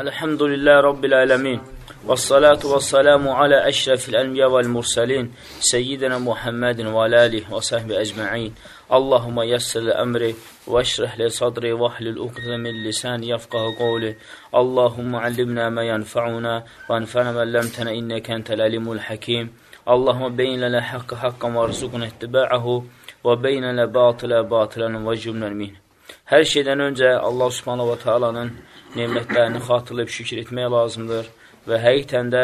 Elhamdülillah Rabbil alemin. Və salatu və salamu alə əşrəfil ənbiya vəl mursəlin. Seyyidina Muhammedin və aləlih və səhbi əcməin. Allahumma yəssir əmri və əşrəh li sadri və ahlil uqdə min lisani yafqahı qavli. Allahumma allimna mə yənfa'una və anfa'na mən ləmtənə innəkə entəl əlimul həkim. Allahumma beyin lənə haqqı haqqan və rzuqun ittiba'ahu və beyin lənə batılə batılən və cümlən min. Hər şeydən öncə Allah subhanahu wa ta'alanın nemətlərini xatırlayıb şükür etmək lazımdır və həqiqətən də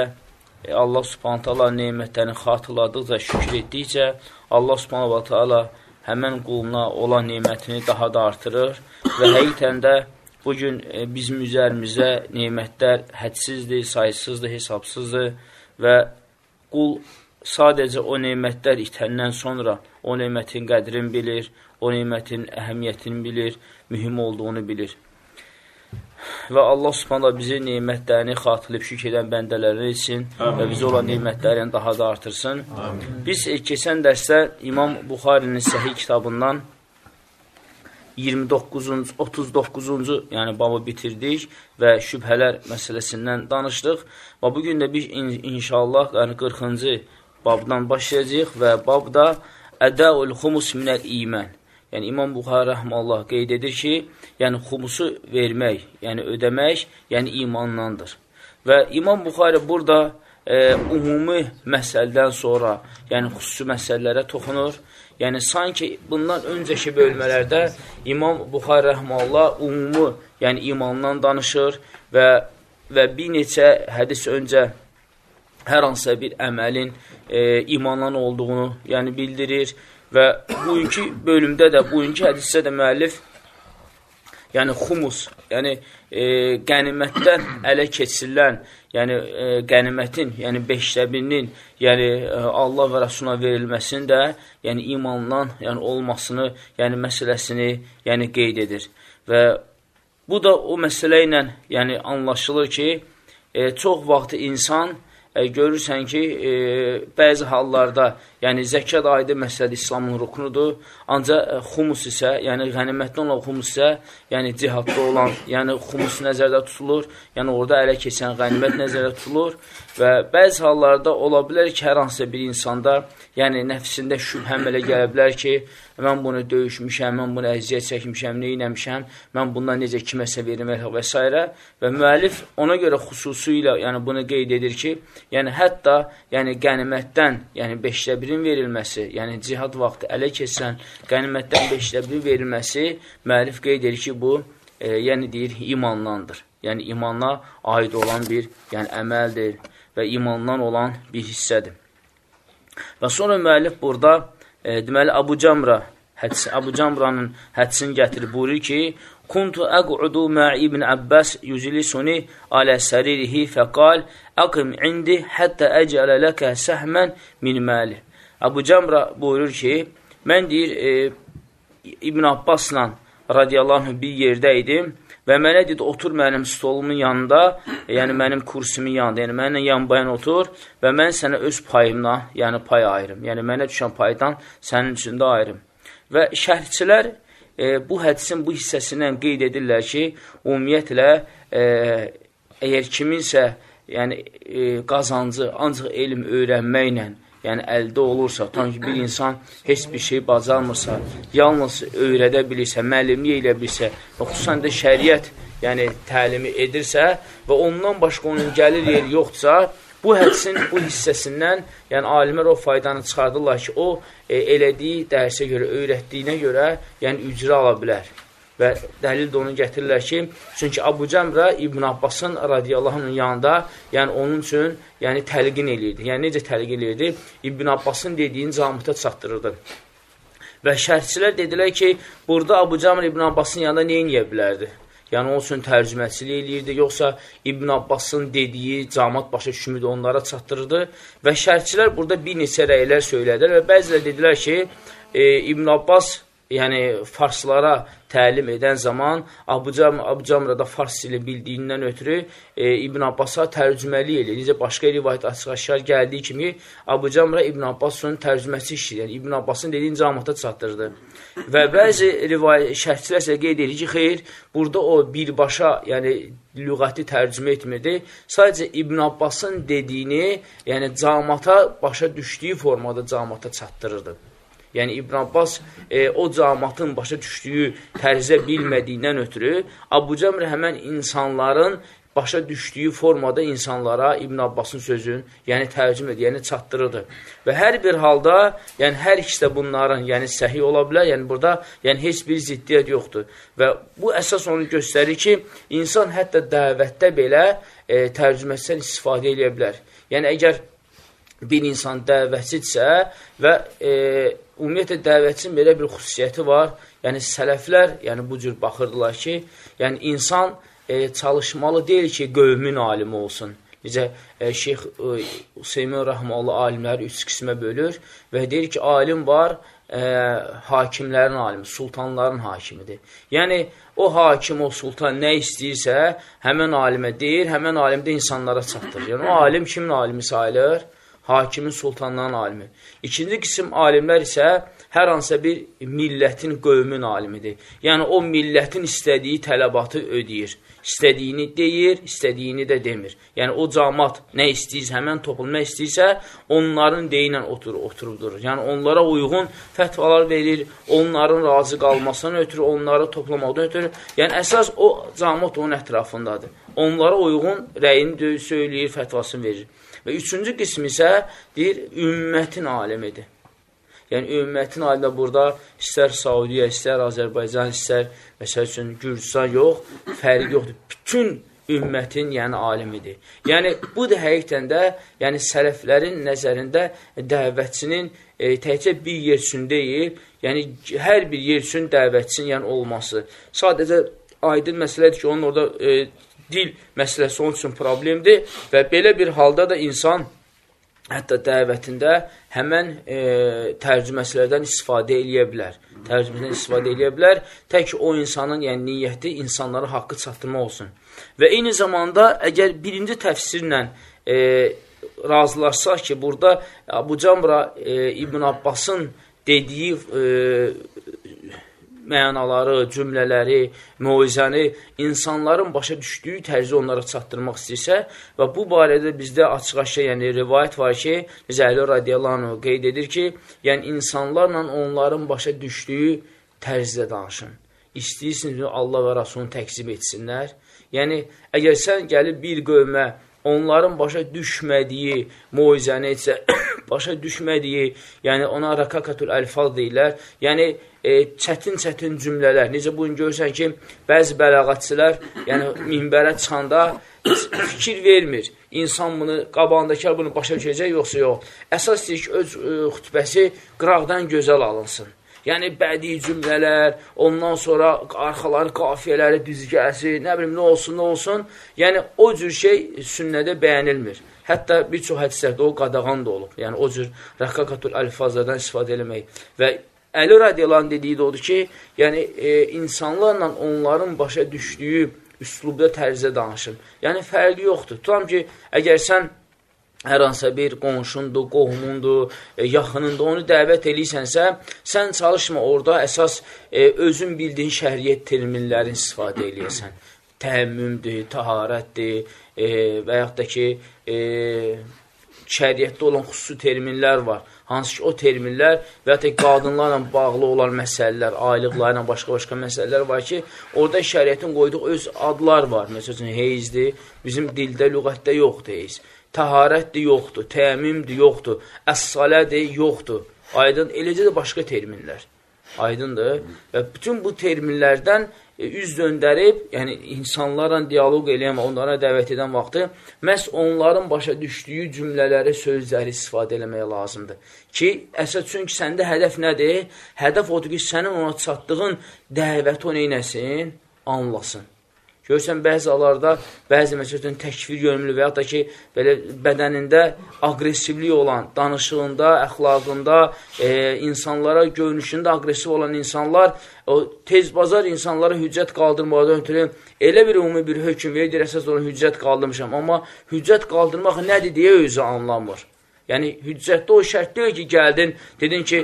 e, Allah subhanahu ta'ala nemətlərini xatırladıqca, şükür etdikcə Allah subhanahu ta'ala həmən quluna olan nemətini daha da artırır və həqiqətən də bugün e, bizim üzərimizə nemətlər hədsizdir, sayısızdır, hesabsızdır və qul sadəcə o nemətlər itəndən sonra o nemətin qədrini bilir, o nemətin əhəmiyyətini bilir, mühüm olduğunu bilir və Allah subhanallah bizi neymətlərini xatırlayıb şükür edən bəndələri için Amin. və bizi olan neymətlərini daha da artırsın. Amin. Biz e, keçən dərsdə İmam Buxarinin səhih kitabından 29-cu, 39-cu yəni babı bitirdik və şübhələr məsələsindən danışdıq. Və bugün də biz in inşallah yəni 40-cı babdan başlayacağıq və babda Ədəul xumus minəl imən yəni İmam Buxarə rəhməllah qeyd edir ki, yəni xumusu vermək, yəni ödəmək, yəni imandandır. Və İmam Buxarə burada e, ümumi məsələdən sonra, yəni xüsusi məsələlərə toxunur. Yəni sanki bundan öncəki bölmələrdə İmam Buxarə rəhməllah ümumi, yəni imandan danışır və və bir neçə hədis öncə hər hansısa bir əməlin e, imandan olduğunu yəni bildirir Və bugünkü bölümdə də, bugünkü hədisdə də müəllif yəni xumus, yəni e, qənimətdən ələ keçirilən, yəni e, qənimətin, yəni beşdə birinin, yəni e, Allah və Rasuluna verilməsinin də, yəni imandan, yəni olmasını, yəni məsələsini, yəni qeyd edir. Və bu da o məsələ ilə, yəni anlaşılır ki, e, çox vaxt insan görürsən ki, e, bəzi hallarda, yəni zəkat aydı məsələdə İslamın ruknudur, ancaq e, xumus isə, yəni qənimətli olan xumus isə, yəni cihadda olan, yəni xumus nəzərdə tutulur, yəni orada ələ keçən qənimət nəzərdə tutulur. Və bəzi hallarda ola bilər ki, hər hansısa bir insanda, yəni nəfsində şübhəm elə gələ bilər ki, mən bunu döyüşmüşəm, mən bunu əziyyət çəkmişəm, nə eləmişəm, mən bundan necə kiməsə vermək və s. Və müəllif ona görə xüsusilə yəni bunu qeyd edir ki, yəni hətta yəni qənimətdən, yəni 5də 1-in verilməsi, yəni cihad vaxtı ələ keçsən, qənimətdən 5də 1 verilməsi müəllif qeyd edir ki, bu e, yəni deyir imandandır. Yəni imanla aid olan bir yəni əməldir və imandan olan bir hissədir. Və sonra müəllif burada e, deməli Abu Camra hədis Abu Camranın hədisini gətirib buyurur ki: "Kuntu aq'udu ma ibn Abbas yuzlisuni ala saririhi faqal aqim indi hatta aj'ala laka sahman min mali." Abu Camra buyurur ki, mən deyir e, İbn Abbasla radiyallahu anh bir yerdə idim Və mənə dedi, otur mənim stolumun yanında, yəni mənim kursumun yanında, yəni mənimlə yan bayan otur və mən sənə öz payımla, yəni pay ayırım. Yəni mənə düşən paydan sənin üçün də ayırım. Və şərhçilər e, bu hədisin bu hissəsindən qeyd edirlər ki, ümumiyyətlə, e, əgər kiminsə yəni, e, qazancı ancaq elm öyrənməklə, yəni əldə olursa, tam ki, bir insan heç bir şey bacarmırsa, yalnız öyrədə bilirsə, müəllimlik elə bilirsə və xüsusən də şəriət yəni təlimi edirsə və ondan başqa onun gəlir yeri yoxdursa, bu hədisin bu hissəsindən, yəni alimlər o faydanı çıxardırlar ki, o e, elədiyi dərsə görə, öyrətdiyinə görə, yəni ücrə ala bilər. Və dəlil də onu gətirirlər ki, çünki Abu Cəmrə İbn Abbasın radiyallahu yanında, yəni onun üçün yəni təlqin eləyirdi. Yəni necə təlqin eləyirdi? İbn Abbasın dediyin camıta çatdırırdı. Və şərhçilər dedilər ki, burada Abu Cəmr İbn Abbasın yanında nə eləyə bilərdi? Yəni, onun üçün tərcüməçilik eləyirdi, yoxsa İbn Abbasın dediyi camat başa düşümüdür, onlara çatdırırdı. Və şərhçilər burada bir neçə rəylər söylədilər və bəzilər dedilər ki, e, İbn Abbas yəni farslara təlim edən zaman Abu Cam Abu Camrada fars dili bildiyindən ötürü e, İbn Abbasa tərcüməli eləyir. Necə başqa rivayət açıq-aşkar gəldiyi kimi Abu Camra İbn Abbasun tərcüməsi işləyir. Yəni İbn Abbasın dediyin cəmaata çatdırdı. Və bəzi rivayət şərhçilər isə qeyd edir ki, xeyr, burada o birbaşa, yəni lüğəti tərcümə etmirdi. Sadəcə İbn Abbasın dediyini, yəni cəmaata başa düşdüyü formada cəmaata çatdırırdı. Yəni İbn Abbas e, o camatın başa düşdüyü tərzə bilmədiyindən ötürü Abu Cəmr həmən insanların başa düşdüyü formada insanlara İbn Abbasın sözün, yəni tərcüm edir, yəni çatdırırdı. Və hər bir halda, yəni hər ikisi də bunların, yəni səhi ola bilər, yəni burada yəni heç bir ziddiyyət yoxdur. Və bu əsas onu göstərir ki, insan hətta dəvətdə belə e, tərcüməsindən istifadə edə bilər. Yəni əgər bir insan dəvətçidirsə və e, ümumiyyətlə dəvətçinin belə bir xüsusiyyəti var. Yəni sələflər, yəni bu cür baxırdılar ki, yəni insan e, çalışmalı deyil ki, qövmün alimi olsun. Necə e, Şeyx e, Hüseymin Rəhmalı alimləri üç qismə bölür və deyir ki, alim var, e, hakimlərin alimi, sultanların hakimidir. Yəni, o hakim, o sultan nə istəyirsə, həmən alimə deyir, həmən alim də insanlara çatdırır. Yəni, o alim kimin alimi sayılır? Hakimin, sultanların alimi. İkinci qism alimlər isə hər hansısa bir millətin, qövmün alimidir. Yəni, o millətin istədiyi tələbatı ödəyir. İstədiyini deyir, istədiyini də demir. Yəni, o camat nə istəyirsə, həmən topluma istəyirsə, onların deyinlə otur, oturub durur. Yəni, onlara uyğun fətvalar verir, onların razı qalmasına ötürü, onları toplamaqdan ötürü. Yəni, əsas o camat onun ətrafındadır. Onlara uyğun rəyini söyləyir, fətvasını verir. Və üçüncü qism isə deyir, ümmətin alimidir. Yəni, ümmətin alimi burada istər Saudiya, istər Azərbaycan, istər məsəl üçün Gürcistan yox, fərqi yoxdur. Bütün ümmətin, yəni alimidir. Yəni, bu da həqiqətən də, yəni sələflərin nəzərində dəvətçinin e, təkcə bir yer üçün deyil, yəni hər bir yer üçün dəvətçinin yəni, olması. Sadəcə aydın məsələdir ki, onun orada e, dil məsələsi onun üçün problemdir və belə bir halda da insan hətta dəvətində həmən e, tərcüməçilərdən istifadə eləyə bilər. Tərcümədən istifadə eləyə bilər. Tək o insanın, yəni niyyəti insanlara haqqı çatdırma olsun. Və eyni zamanda əgər birinci təfsirlə e, razılaşsaq ki, burada Abu Camra e, İbn Abbasın dediyi e, mənaları, cümlələri, müizəni insanların başa düşdüyü tərzi onlara çatdırmaq istəyirsə və bu barədə bizdə açıq-aşkar, yəni rivayət var ki, Zəhli radiyallahu anh qeyd edir ki, yəni insanlarla onların başa düşdüyü tərzdə danışın. İstəyirsiniz Allah və Rasulunu təqzib etsinlər. Yəni, əgər sən gəlib bir qövmə onların başa düşmədiyi muizəni etsə, başa düşmədiyi, yəni ona rakakatul əlfaz deyirlər, yəni çətin-çətin e, cümlələr. Necə bugün görürsən ki, bəzi bələğatçılar, yəni minbərə çıxanda fikir vermir. İnsan bunu, qabağındakı bunu başa düşəcək, yoxsa yox. Əsas deyir ki, öz e, xütbəsi qıraqdan gözəl alınsın. Yəni, bədii cümlələr, ondan sonra arxaları, qafiyələri düzgəsi, nə bilim, nə olsun, nə olsun. Yəni, o cür şey sünnədə bəyənilmir. Hətta bir çox hədislərdə o qadağan da olub. Yəni, o cür rəqqaqatul əlfazlardan istifadə eləmək. Və Əli radiyalan dediyi də odur ki, yəni e, insanlarla onların başa düşdüyü üslubda tərzə danışın. Yəni fərqi yoxdur. Tutam ki, əgər sən hər hansısa bir qonşundur, qohumundur, e, yaxınında onu dəvət eləyirsənsə, sən çalışma orada əsas e, özün bildiyin şəriyyət terminlərini istifadə eləyəsən. Təhəmmümdür, taharətdir e, və yaxud da ki, e, şəriyyətdə olan xüsusi terminlər var hansı ki o terminlər və ya qadınlarla bağlı olan məsələlər, aylıqlarla başqa-başqa məsələlər var ki, orada şəriətin qoyduğu öz adlar var. Məsələn, heyzdir, bizim dildə, lüğətdə yoxdur heyz. Təharətdir, yoxdur, təmimdir, yoxdur, əs-salədir, yoxdur. Aydın, eləcə də başqa terminlər. Aydındır. Və bütün bu terminlərdən E, üz döndərib, yəni insanlarla dialoq eləyən və onlara dəvət edən vaxtı məhz onların başa düşdüyü cümlələri, sözləri istifadə eləmək lazımdır. Ki, əsas çünki səndə hədəf nədir? Hədəf odur ki, sənin ona çatdığın dəvəti o neynəsin? Anlasın. Görürsən, bəzi alarda, bəzi məsələn təkvir yönümlü və yaxud da ki, belə bədənində aqressivlik olan, danışığında, əxlaqında, e, insanlara görünüşündə aqressiv olan insanlar, o tez bazar insanlara hüccət qaldırmadan ötürü elə bir ümumi bir hökm verir, əsas olan hüccət qaldırmışam. Amma hüccət qaldırmaq nədir deyə özü anlamır. Yəni, hüccətdə o şərt deyil ki, gəldin, dedin ki,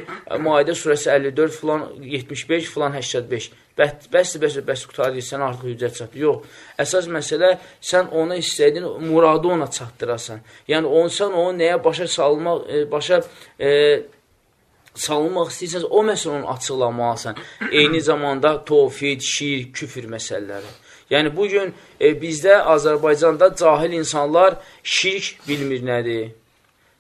Maidə surəsi 54, filan 75, filan 85. Bəs, bəs, bəs, bəs qutarı sən artıq hüccət çatdır. Yox, əsas məsələ, sən ona istədiyin muradı ona çatdırasan. Yəni, on, sən onu nəyə başa salmaq, e, başa e, salınmaq istəyirsənsə, o məsələni açıqlamalısan. Eyni zamanda tovfid, şir, küfür məsələləri. Yəni, bugün e, bizdə Azərbaycanda cahil insanlar şirk bilmir nədir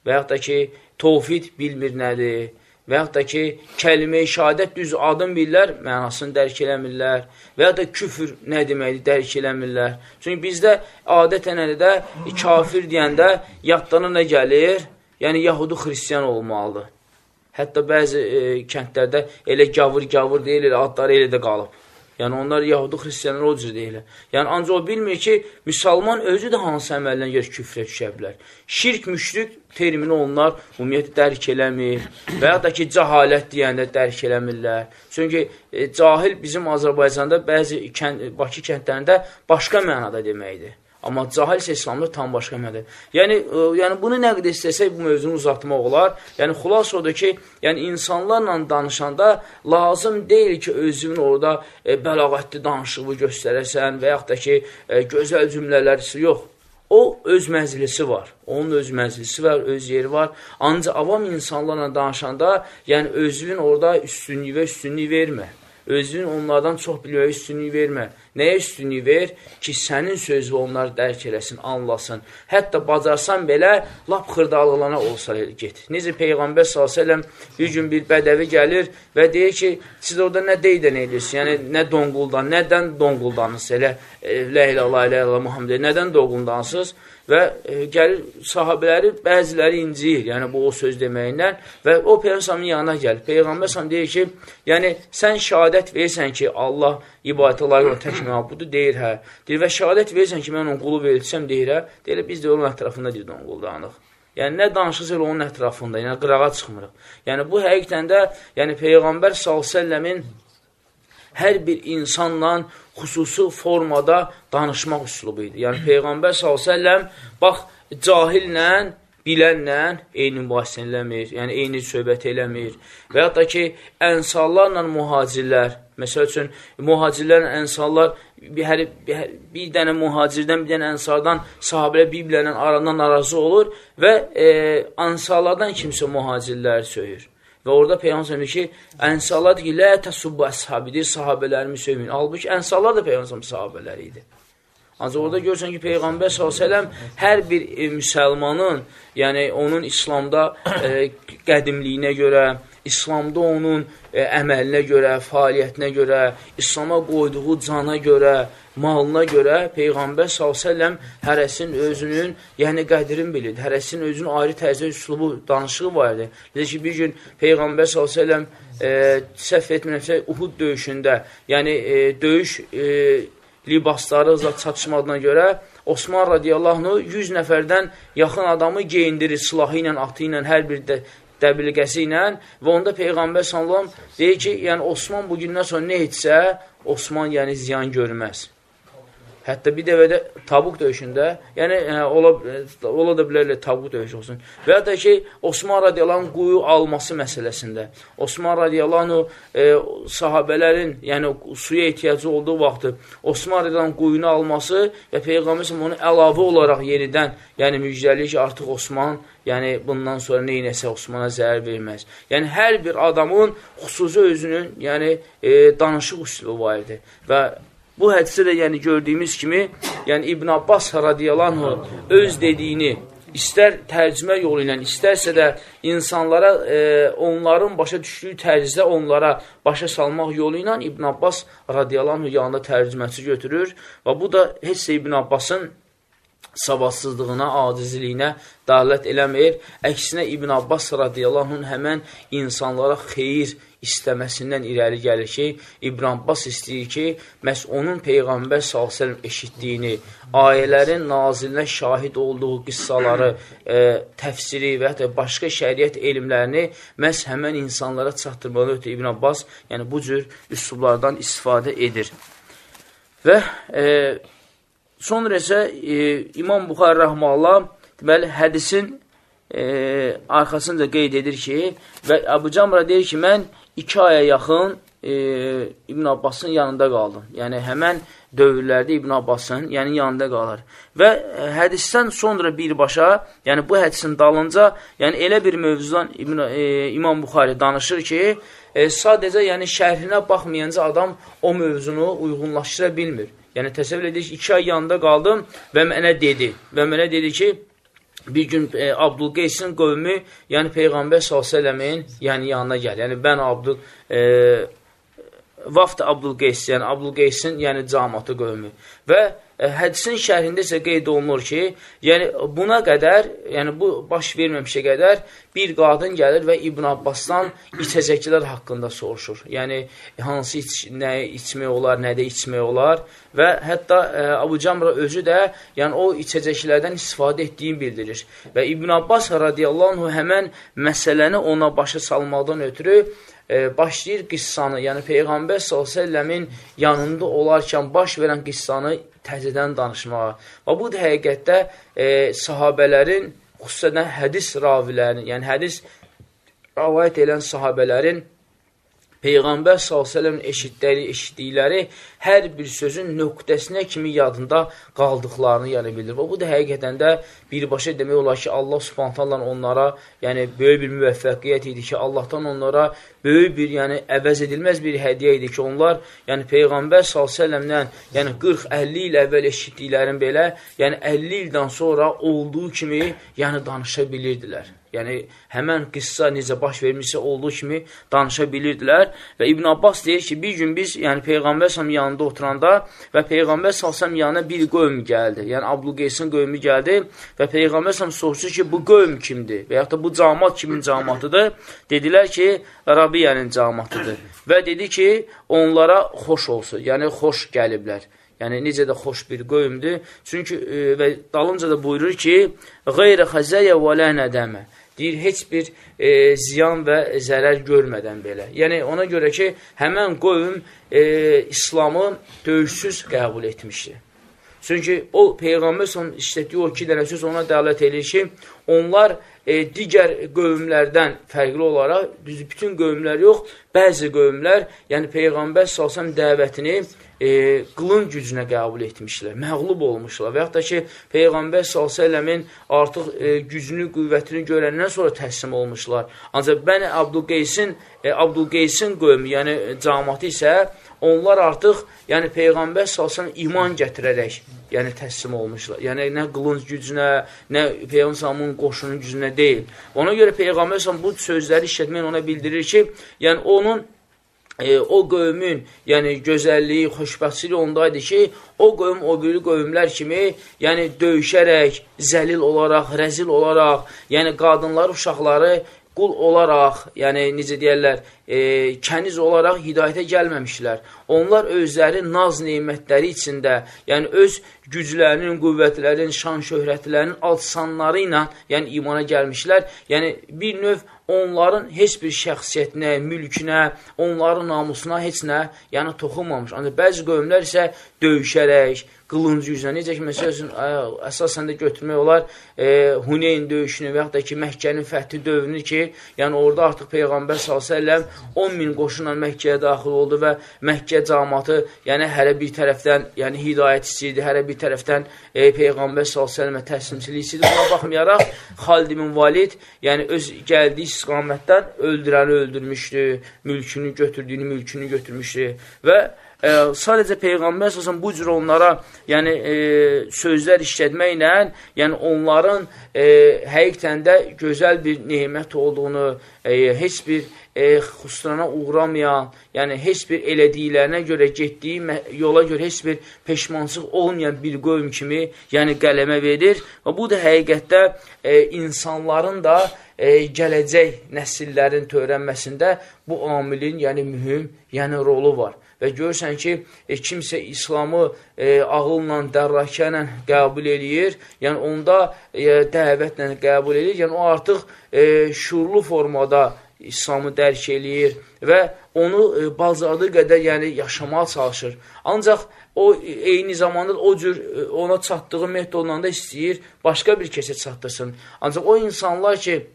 və yaxud da ki, tovfid bilmir nədir, və yaxud da ki, kəlmə-i şəhadət düz adım bilirlər, mənasını dərk eləmirlər, və yaxud da küfür nə deməkdir, dərk eləmirlər. Çünki bizdə adətən də kafir deyəndə yadlarına nə gəlir? Yəni, yahudu xristiyan olmalıdır. Hətta bəzi e, kəndlərdə elə gavur-gavur deyilir, adları elə də qalıb. Yəni, onlar Yahudu xristiyanlar o cür deyirlər. Yəni, ancaq o bilmir ki, müsəlman özü də hansı əməldən görə küfrə düşə bilər. Şirk, müşrik termini onlar ümumiyyətlə dərk eləmir və ya da ki, cəhalət deyəndə dərk eləmirlər. Çünki e, cahil bizim Azərbaycanda bəzi kənd, Bakı kəndlərində başqa mənada deməkdir. Amma cahil isə İslamda tam başqa mənadır. Yəni, ə, e, yəni bunu nə qədər istəsək bu mövzunu uzatmaq olar. Yəni xülas odur ki, yəni insanlarla danışanda lazım deyil ki, özünün orada e, bəlağətli danışığı göstərəsən və yaxud da ki, e, gözəl cümlələr yox. O öz mənzilisi var. Onun öz mənzilisi var, öz yeri var. Ancaq avam insanlarla danışanda, yəni özünün orada üstünlüyü və üstünlük vermə. Özünün onlardan çox bilməyə üstünlük vermə. Nəyə üstünlük ver? Ki, sənin sözü onları dərk eləsin, anlasın. Hətta bacarsan belə, lap xırdalıqlana olsa get. Necə Peyğəmbər s.ə.v bir gün bir bədəvi gəlir və deyir ki, siz orada nə deydən edirsiniz? Yəni, nə donquldan, nədən donquldanırsınız? Elə, e, lə ilə, la ilə, ilə, Muhammed, nədən donquldansınız? Və e, gəlir sahabələri bəziləri inciyir, yəni bu o söz deməyindən və o Peyğəmbərin yanına gəlir. Peyğəmbər sən deyir ki, yəni sən şahadət verirsən ki, Allah ibadətə layiq olan tək məbudur, deyir hə. Deyir və şahadət verirsən ki, mən onun qulu verilsəm, deyir hə. Deyir biz də onun ətrafında deyir onun quldanıq. Yəni nə danışırsa onun ətrafında, yəni qırağa çıxmırıq. Yəni bu həqiqətən də, yəni Peyğəmbər sallallahu əleyhi və səlləmin hər bir insanla xüsusi formada danışmaq üslubu idi. Yəni, Peyğəmbər s.ə.v bax, cahillə, bilənlə eyni mübahisə eləmir, yəni eyni söhbət eləmir. Və da ki, ənsarlarla mühacirlər, məsəl üçün, mühacirlərlə ənsarlar, bir, hər, bir, bir dənə mühacirdən, bir dənə ənsardan sahabələ bir-birlərlə aradan narazı olur və e, ansarlardan kimsə mühacirləri söyür. Və orada Peyğəmbər ki, ənsarlar deyir lə təsubbu əshabidir, sahabələrimi söyləyin. Halbuki ənsarlar da Peyğəmbər sahabələri idi. Ancaq orada görürsən ki, Peyğəmbər s.ə.v hər bir e, müsəlmanın, yəni onun İslamda e, qədimliyinə görə, İslamda onun e, əməlinə görə, fəaliyyətinə görə, İslama qoyduğu cana görə, malına görə Peyğəmbər s.ə.v hərəsin özünün, yəni qədrin bilir, hərəsin özünün ayrı tərzdə üslubu, danışığı var idi. Necə ki, bir gün Peyğəmbər s.ə.v e, səhv etmirəmsə, Uhud döyüşündə, yəni e, döyüş e, libasları çatışmadığına görə Osman radiyallahu 100 nəfərdən yaxın adamı geyindirir silahı ilə, atı ilə, hər bir də dəbilqəsi ilə və onda Peyğəmbər sallam deyir ki, yəni Osman bugündən sonra nə etsə, Osman yəni ziyan görməz. Hətta bir dəvədə tabuq döyüşündə, yəni ə, e, ola, e, ola da bilərlər tabuq döyüşü olsun. Və ya da ki, Osman radiyalanın quyu alması məsələsində. Osman radiyalanı e, sahabələrin, yəni suya ehtiyacı olduğu vaxtı Osman radiyalanın quyunu alması və Peyğəmbər onu əlavə olaraq yenidən, yəni müjdəli ki, artıq Osman yəni bundan sonra neynəsə Osmana zərər verməz. Yəni hər bir adamın xüsusi özünün, yəni e, danışıq üslubu var idi və Bu hədisdə də yəni gördüyümüz kimi, yəni İbn Abbas radiyallahu öz dediyini istər tərcümə yolu ilə, istərsə də insanlara, e, onların başa düşdüyü tərzdə onlara başa salmaq yolu ilə İbn Abbas radiyallahu yanında tərcüməçi götürür və bu da heç də İbn Abbasın savadsızlığına, acizliyinə dalət eləmir. Əksinə İbn Abbas radiyallahu həmən insanlara xeyir istəməsindən irəli gəlir ki, İbn Abbas istəyir ki, məhz onun Peyğəmbər s.ə.v eşitdiyini, ayələrin nazilinə şahid olduğu qıssaları, e, təfsiri və hətta başqa şəriət elmlərini məhz həmən insanlara çatdırmalı ötü İbn Abbas, yəni bu cür üslublardan istifadə edir. Və e, sonra isə e, İmam Buxar Rəhmallah deməli, hədisin e, arxasınca qeyd edir ki, və Əbu Camra deyir ki, mən iki aya yaxın e, İbn Abbasın yanında qaldım. Yəni, həmən dövrlərdə İbn Abbasın yəni, yanında qalır. Və hədisdən sonra birbaşa, yəni bu hədisin dalınca, yəni elə bir mövzudan İbn, e, İmam Buxari danışır ki, e, sadəcə yəni şərhinə baxmayanca adam o mövzunu uyğunlaşdıra bilmir. Yəni təsəvvür edir ki, iki ay yanında qaldım və mənə dedi və mənə dedi ki, bir gün e, Abdülqeysin qövmü, yəni Peyğəmbər s.ə.v-in yəni yanına gəl. Yəni mən Abdül e, Vaft Abdülqeys, yəni Abdülqeysin yəni camatı qövmü. Və ə, hədisin şərhində isə qeyd olunur ki, yəni buna qədər, yəni bu baş verməmişə qədər bir qadın gəlir və İbn Abbasdan içəcəklər haqqında soruşur. Yəni hansı iç, nə içmək olar, nədə içmək olar və hətta ə, Abu Camra özü də yəni o içəcəklərdən istifadə etdiyini bildirir. Və İbn Abbas radiyallahu anh həmən məsələni ona başa salmaqdan ötürü e, başlayır qissanı, yəni Peyğəmbər s.ə.v-in yanında olarkən baş verən qissanı təzədən danışmağa. Və bu da həqiqətdə e, sahabələrin, xüsusən hədis ravilərinin, yəni hədis rəvayət edən sahabələrin Peyğəmbər s.ə.v eşitdikləri, eşitdikləri hər bir sözün nöqtəsinə kimi yadında qaldıqlarını yəni bilir. Və bu da həqiqətən də birbaşa demək olar ki, Allah subhantallah onlara yəni böyük bir müvəffəqiyyət idi ki, Allahdan onlara böyük bir, yəni əvəz edilməz bir hədiyə idi ki, onlar yəni Peyğəmbər s.ə.v-dən yəni 40-50 il əvvəl eşitdiklərin belə, yəni 50 ildən sonra olduğu kimi yəni danışa bilirdilər. Yəni, həmən qıssa necə baş vermişsə olduğu kimi danışa bilirdilər. Və İbn Abbas deyir ki, bir gün biz, yəni Peyğəmbər səhəm yanında oturanda və Peyğəmbər səhəm yanına bir qövm gəldi. Yəni, Abdülqeysin qövmü gəldi və Peyğəmbər səhəm soruşur ki, bu qövm kimdir? Və yaxud da bu camat kimin camatıdır? Dedilər ki, Rabiyənin camatıdır. Və dedi ki, onlara xoş olsun, yəni xoş gəliblər. Yəni, necə də xoş bir qövmdür. Çünki, e, və dalınca da buyurur ki, Qeyrə xəzəyə və lə nədəmə. Deyir, heç bir e, ziyan və zərər görmədən belə. Yəni, ona görə ki, həmən qoyum e, İslamı döyüşsüz qəbul etmişdir. Çünki o, Peyğəmbər son işlətdiyi o iki dənə söz ona dəalət edir ki, onlar e, digər qövmlərdən fərqli olaraq, düz bütün qövmlər yox, bəzi qövmlər, yəni Peyğəmbər salsam dəvətini e, qılın gücünə qəbul etmişlər, məğlub olmuşlar və yaxud da ki, Peyğəmbər s.ə.v-in artıq e, gücünü, qüvvətini görəndən sonra təslim olmuşlar. Ancaq bəni Abdülqeysin, e, Abdülqeysin qövmü, yəni camatı isə onlar artıq, yəni Peyğəmbər s.ə.v iman gətirərək, yəni təslim olmuşlar. Yəni nə qılınc gücünə, nə Peyğəmbərin qoşunun gücünə deyil. Ona görə Peyğəmbər bu sözləri işlətməklə ona bildirir ki, yəni onun e, o qövmün, yəni gözəlliyi, xoşbəxtçiliyi ondaydı ki, o qövm o biri qövmlər kimi, yəni döyüşərək, zəlil olaraq, rəzil olaraq, yəni qadınlar, uşaqları qul olaraq, yəni necə deyərlər, e, kəniz olaraq hidayətə gəlməmişlər. Onlar özləri naz neymətləri içində, yəni öz güclərinin, qüvvətlərinin, şan şöhrətlərinin alçanları ilə yəni imana gəlmişlər. Yəni bir növ onların heç bir şəxsiyyətinə, mülkünə, onların namusuna heç nə yəni toxunmamış. Ancaq bəzi qövmlər isə döyüşərək, qılınc yüzünə. Necə ki, məsəl üçün, əsasən də götürmək olar e, Huneyn döyüşünü və yaxud da ki, Məkkənin fəthi dövrünü ki, yəni orada artıq Peyğəmbər s.ə.v 10 min qoşunla Məkkəyə daxil oldu və Məkkə camatı, yəni hərə bir tərəfdən, yəni hidayət istəyirdi, hərə bir tərəfdən e, Peyğəmbər s.ə.və təslimçilik istəyirdi. Buna baxmayaraq, Xalid ibn Valid, yəni öz gəldiyi istiqamətdən öldürəni öldürmüşdü, mülkünü götürdüyünü, mülkünü götürmüşdü və e, sadəcə Peyğəmbər əsasən bu cür onlara yəni, e, sözlər işlətməklə, yəni onların e, həqiqətən də gözəl bir neymət olduğunu, e, heç bir e, xüsrana uğramayan, yəni heç bir elədiklərinə görə getdiyi yola görə heç bir peşmansıq olmayan bir qövm kimi yəni qələmə verir və bu da həqiqətdə e, insanların da e, gələcək nəsillərin törənməsində bu amilin yəni mühüm yəni rolu var və görürsən ki, e, kimsə İslamı e, ağılla, dərrakə ilə qəbul eləyir, yəni onda e, dəvətlə qəbul eləyir, yəni o artıq e, şuurlu formada İslamı dərk eləyir və onu e, bacardığı qədər yəni yaşamağa çalışır. Ancaq o eyni zamanda o cür e, ona çatdığı metodla da istəyir başqa bir kəsə çatdırsın. Ancaq o insanlar ki,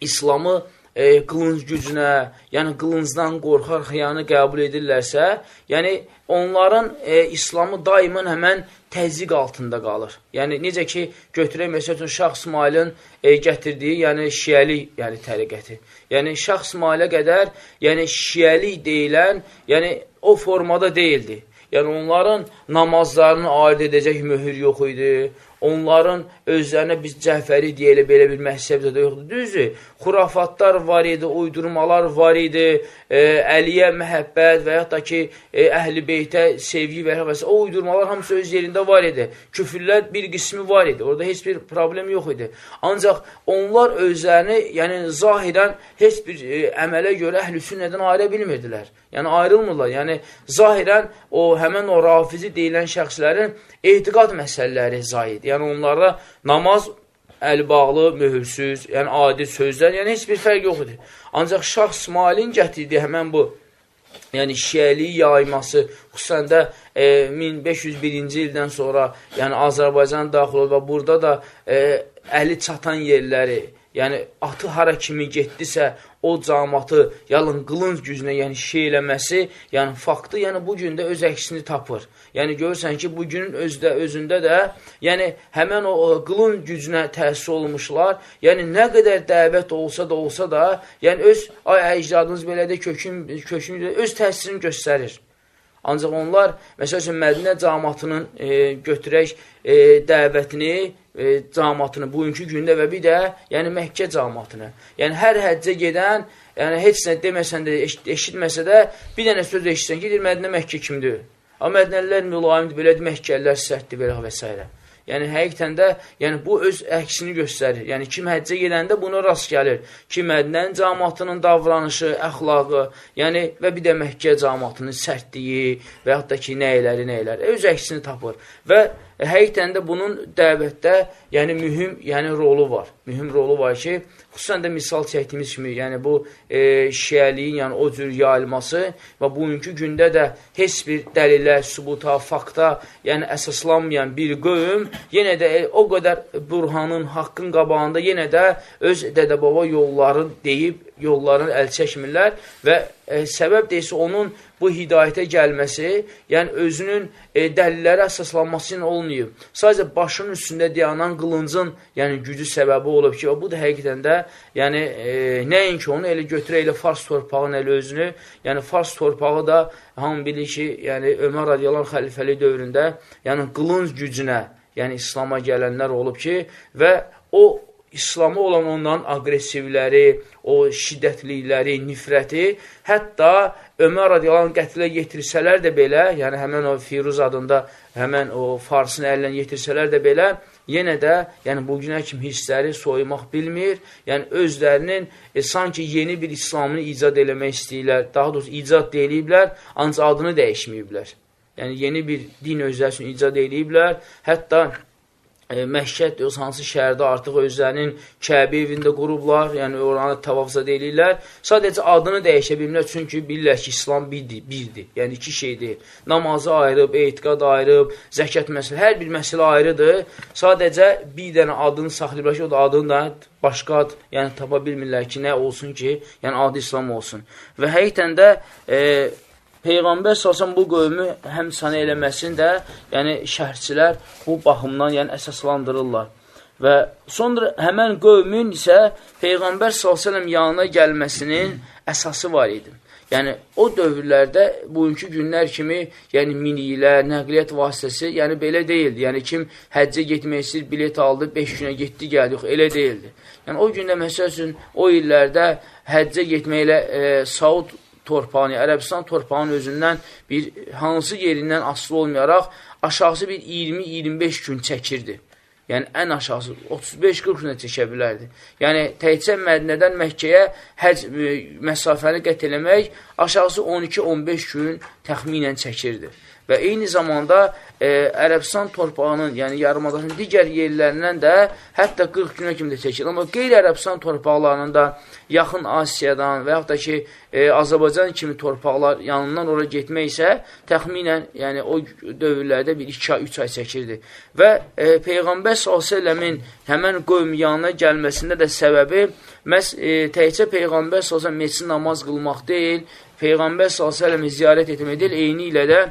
İslamı e, qılınc gücünə, yəni qılıncdan qorxar xiyanı qəbul edirlərsə, yəni onların e, İslamı daimən həmən təzyiq altında qalır. Yəni necə ki, götürək məsəl üçün Şah İsmailin e, gətirdiyi, yəni şiəlik yəni təriqəti. Yəni Şah İsmailə qədər, yəni şiəlik deyilən, yəni o formada deyildi. Yəni onların namazlarını aid edəcək möhür yox idi onların özlərinə biz Cəfəri deyilə belə bir məhzəbdə də yoxdur. Düzdür, xurafatlar var idi, uydurmalar var idi, e, Əliyə məhəbbət və yaxud da ki, e, əhl-i beytə sevgi və və o uydurmalar hamısı öz yerində var idi. Küfürlər bir qismi var idi, orada heç bir problem yox idi. Ancaq onlar özlərini, yəni zahirən heç bir e, əmələ görə əhl-i sünnədən ayrı bilmirdilər. Yəni ayrılmırlar. Yəni zahirən o həmən o rafizi deyilən şəxslərin etiqad məsələləri zayid. Yəni onlarda namaz əl bağlı, möhürsüz, yəni adi sözlər, yəni heç bir fərq yox idi. Ancaq Şah İsmailin gətirdiyi həmən bu yəni şiəliyi yayması, xüsusən də e, 1501-ci ildən sonra yəni Azərbaycan daxil oldu və burada da e, əli çatan yerləri, yəni atı hara kimi getdisə, o camatı yalın qılınc gücünə, yəni şey eləməsi, yəni faktı, yəni bu gün də öz əksini tapır. Yəni görürsən ki, bu günün özdə, özündə də, yəni həmən o, o qılın gücünə təsir olmuşlar. Yəni nə qədər dəvət olsa da olsa da, yəni öz ay əcdadınız belədir, kökün, kökün öz təsirini göstərir. Ancaq onlar, məsəl üçün, Mədinə camatının e, götürək e, dəvətini, e, camatını bugünkü gündə və bir də, yəni Məkkə camatını. Yəni hər həccə gedən, yəni heç nə deməsən də, eşit, eşitməsə də, bir dənə söz eşitsən ki, Mədinə Məkkə kimdir? Amma Mədinəlilər mülayimdir, belədir, Məkkəlilər sərtdir, belə və s. Yəni, həqiqətən də yəni, bu öz əksini göstərir. Yəni, kim həccə gedəndə buna rast gəlir. Ki, Mədinənin cəmatının davranışı, əxlaqı, yəni, və bir də Məkkə cəmatının sərtliyi və yaxud da ki, nəyləri, nəyləri, öz əksini tapır. Və həqiqətən də bunun dəvətdə yəni mühüm yəni rolu var. Mühüm rolu var ki, xüsusən də misal çəkdiyimiz kimi, yəni bu e, şiəliyin yəni o cür yayılması və bugünkü gündə də heç bir dəlilə, sübuta, fakta, yəni əsaslanmayan bir qövm yenə də e, o qədər burhanın, haqqın qabağında yenə də öz dədə-baba yolların deyib yollarını əl çəkmirlər və e, səbəb deyilsə onun bu hidayətə gəlməsi, yəni özünün e, dəlilləri əsaslanması ilə olmayıb. Sadəcə başının üstündə dayanan qılıncın yəni gücü səbəbi olub ki, bu da həqiqətən də yəni e, nəinki onu elə götürə elə Fars torpağın elə özünü, yəni Fars torpağı da hamı bilir ki, yəni Ömər radiyallahu xəlifəli dövründə yəni qılınc gücünə, yəni İslama gələnlər olub ki, və o İslamı olan onların aqressivləri, o şiddətlikləri, nifrəti, hətta Ömər radiyalarını qətilə yetirsələr də belə, yəni həmən o Firuz adında, həmən o Farsın əlindən yetirsələr də belə, yenə də, yəni bugünə kimi hissləri soyumaq bilmir, yəni özlərinin e, sanki yeni bir İslamını icad eləmək istəyirlər, daha doğrusu icad deyiliblər, ancaq adını dəyişməyiblər. Yəni yeni bir din özləri üçün icad eləyiblər, hətta e, Məhşəd öz hansı şəhərdə artıq özlərinin Kəbə evində qurublar, yəni oranı tavafzad eləyirlər. Sadəcə adını dəyişə bilmirlər, çünki bilirlər ki, İslam birdir, birdir. Yəni iki şeydir. Namazı ayırıb, etiqad ayırıb, zəkat məsələ, hər bir məsələ ayrıdır. Sadəcə bir dənə adını saxlayırlar ki, o da adını da başqa ad, yəni tapa bilmirlər ki, nə olsun ki, yəni adı İslam olsun. Və həqiqətən də e, Peyğəmbər salsam bu qövmü həm sana eləməsini də, yəni şərhçilər bu baxımdan yəni əsaslandırırlar. Və sonra həmən qövmün isə Peyğəmbər salsam yanına gəlməsinin əsası var idi. Yəni, o dövrlərdə bugünkü günlər kimi, yəni miniyilər, nəqliyyat vasitəsi, yəni belə deyildi. Yəni, kim həccə getmək istəyir, bilet aldı, 5 günə getdi, gəldi, yox, elə deyildi. Yəni, o gündə, məsəl üçün, o illərdə həccə getməklə e, Saud torpağını, Ərəbistan torpağının özündən bir hansı yerindən asılı olmayaraq aşağısı bir 20-25 gün çəkirdi. Yəni, ən aşağısı 35-40 günə çəkə bilərdi. Yəni, təhcə Mədinədən Məkkəyə həc e, məsafəni qət eləmək aşağısı 12-15 gün təxminən çəkirdi. Və eyni zamanda e, Ərəbistan torpağının, yəni yarımadasının digər yerlərindən də hətta 40 günə kimi də çəkilir. Amma qeyri-Ərəbistan torpaqlarının da yaxın Asiyadan və yaxud da ki, e, Azərbaycan kimi torpaqlar yanından ora getmək isə təxminən yəni, o dövrlərdə bir 2 ay, 3 ay çəkirdi. Və e, Peyğəmbər s.ə.v-in həmən qövm yanına gəlməsində də səbəbi məhz e, təhcə Peyğəmbər s.ə.v meçin namaz qılmaq deyil, Peyğəmbər s.ə.v-i ziyarət etmək deyil, eyni ilə də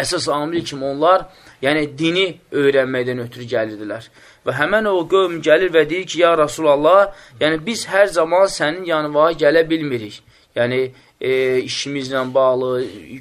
əsas amil kimi onlar, yəni dini öyrənməkdən ötürü gəlirdilər. Və həmən o qövm gəlir və deyir ki, ya Rasulallah, yəni biz hər zaman sənin yanıma gələ bilmirik. Yəni, e, işimizlə bağlı,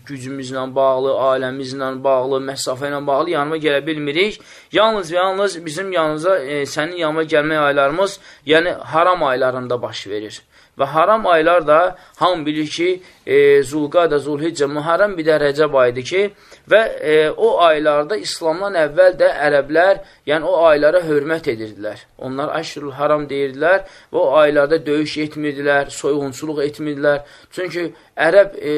gücümüzlə bağlı, ailəmizlə bağlı, məsafə ilə bağlı yanıma gələ bilmirik. Yalnız və yalnız bizim yanımıza, e, sənin yanıma gəlmək aylarımız, yəni haram aylarında baş verir. Və haram aylar da hamı bilir ki, e, Zulqada, Zulhiccə, Muharrəm bir də Rəcəb ayıdır ki, və e, o aylarda İslamdan əvvəl də ərəblər, yəni o aylara hörmət edirdilər. Onlar əşrül haram deyirdilər və o aylarda döyüş etmirdilər, soyğunçuluq etmirdilər. Çünki ərəb e,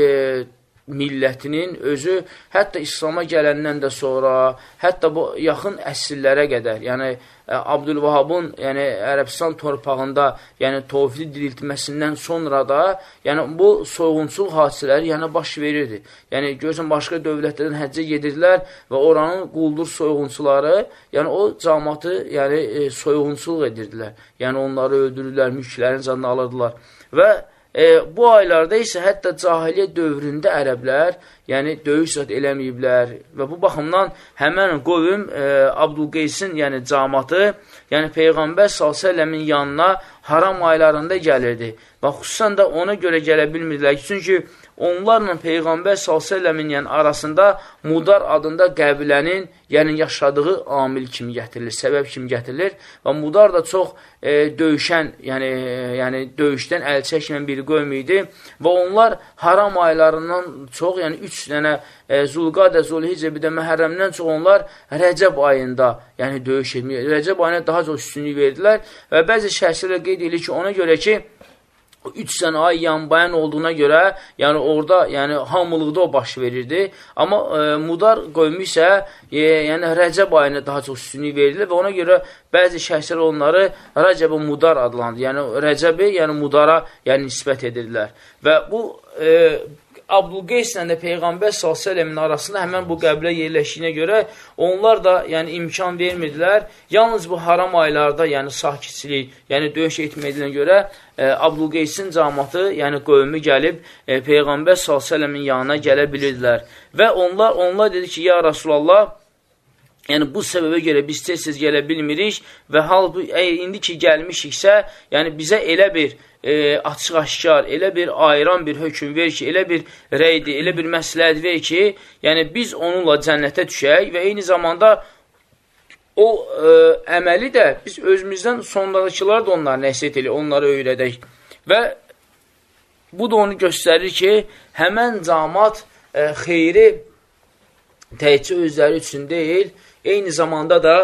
millətinin özü hətta İslama gələndən də sonra, hətta bu yaxın əsrlərə qədər, yəni Abdülvahabın, yəni Ərəbistan torpağında, yəni tovfili diriltməsindən sonra da, yəni bu soyğunçuluq hadisələri yəni baş verirdi. Yəni görürsən başqa dövlətlərdən həccə gedirdilər və oranın quldur soyğunçuları, yəni o cəmaatı yəni e, soyğunçuluq edirdilər. Yəni onları öldürürlər, mülklərin canını alırdılar. Və E, bu aylarda isə hətta cahiliyə dövründə ərəblər, yəni döyüş zat eləməyiblər və bu baxımdan həmən qovüm e, Abdülqeysin, yəni camatı, yəni Peyğəmbər s.ə.v-in yanına haram aylarında gəlirdi və xüsusən də ona görə gələ bilmirlər ki, çünki onlarla Peyğəmbər s.ə.v-in yəni, arasında Mudar adında qəbilənin yəni, yaşadığı amil kimi gətirilir, səbəb kimi gətirilir? Və Mudar da çox e, döyüşən, yəni, yəni döyüşdən əl çəkmən bir qövm idi və onlar haram aylarından çox, yəni üç dənə e, Zulqadə, Zulhicə, bir də Məhərrəmdən çox onlar Rəcəb ayında yəni döyüş etmək, Rəcəb ayına daha çox üstünlük verdilər və bəzi şəhsələr qeyd edir ki, ona görə ki, O üç sənə ay yanbayan olduğuna görə, yəni orada, yəni hamılıqda o baş verirdi. Amma e, Mudar qoymu isə, e, yəni Rəcəb ayına daha çox üstünlük verilir və ona görə bəzi şəxslər onları Rəcəb-i Mudar adlandı. Yəni Rəcəbi, yəni Mudara yəni nisbət edirlər. Və bu e, Abdülqeyslə də Peyğəmbər s.ə.v-in arasında həmən bu qəbilə yerləşdiyinə görə onlar da yəni imkan vermirdilər. Yalnız bu haram aylarda, yəni sakitçilik, yəni döyüş etmədiyinə görə Abdülqeysin camatı, yəni qövmü gəlib e, Peyğəmbər s.ə.v-in yanına gələ bilirdilər. Və onlar, onlar dedi ki, ya Rasulallah, Yəni, bu səbəbə görə biz tez-tez gələ bilmirik və hal əgər indi ki gəlmişiksə, yəni bizə elə bir e, açıq-aşkar, elə bir ayıran bir hökum ver ki, elə bir rəydir, elə bir məsləhət ver ki, yəni biz onunla cənnətə düşək və eyni zamanda o e, əməli də biz özümüzdən sondakılar da onları nəsiyyət eləyək, onları öyrədək. Və bu da onu göstərir ki, həmən camat e, xeyri təhcə özləri üçün deyil, eyni zamanda da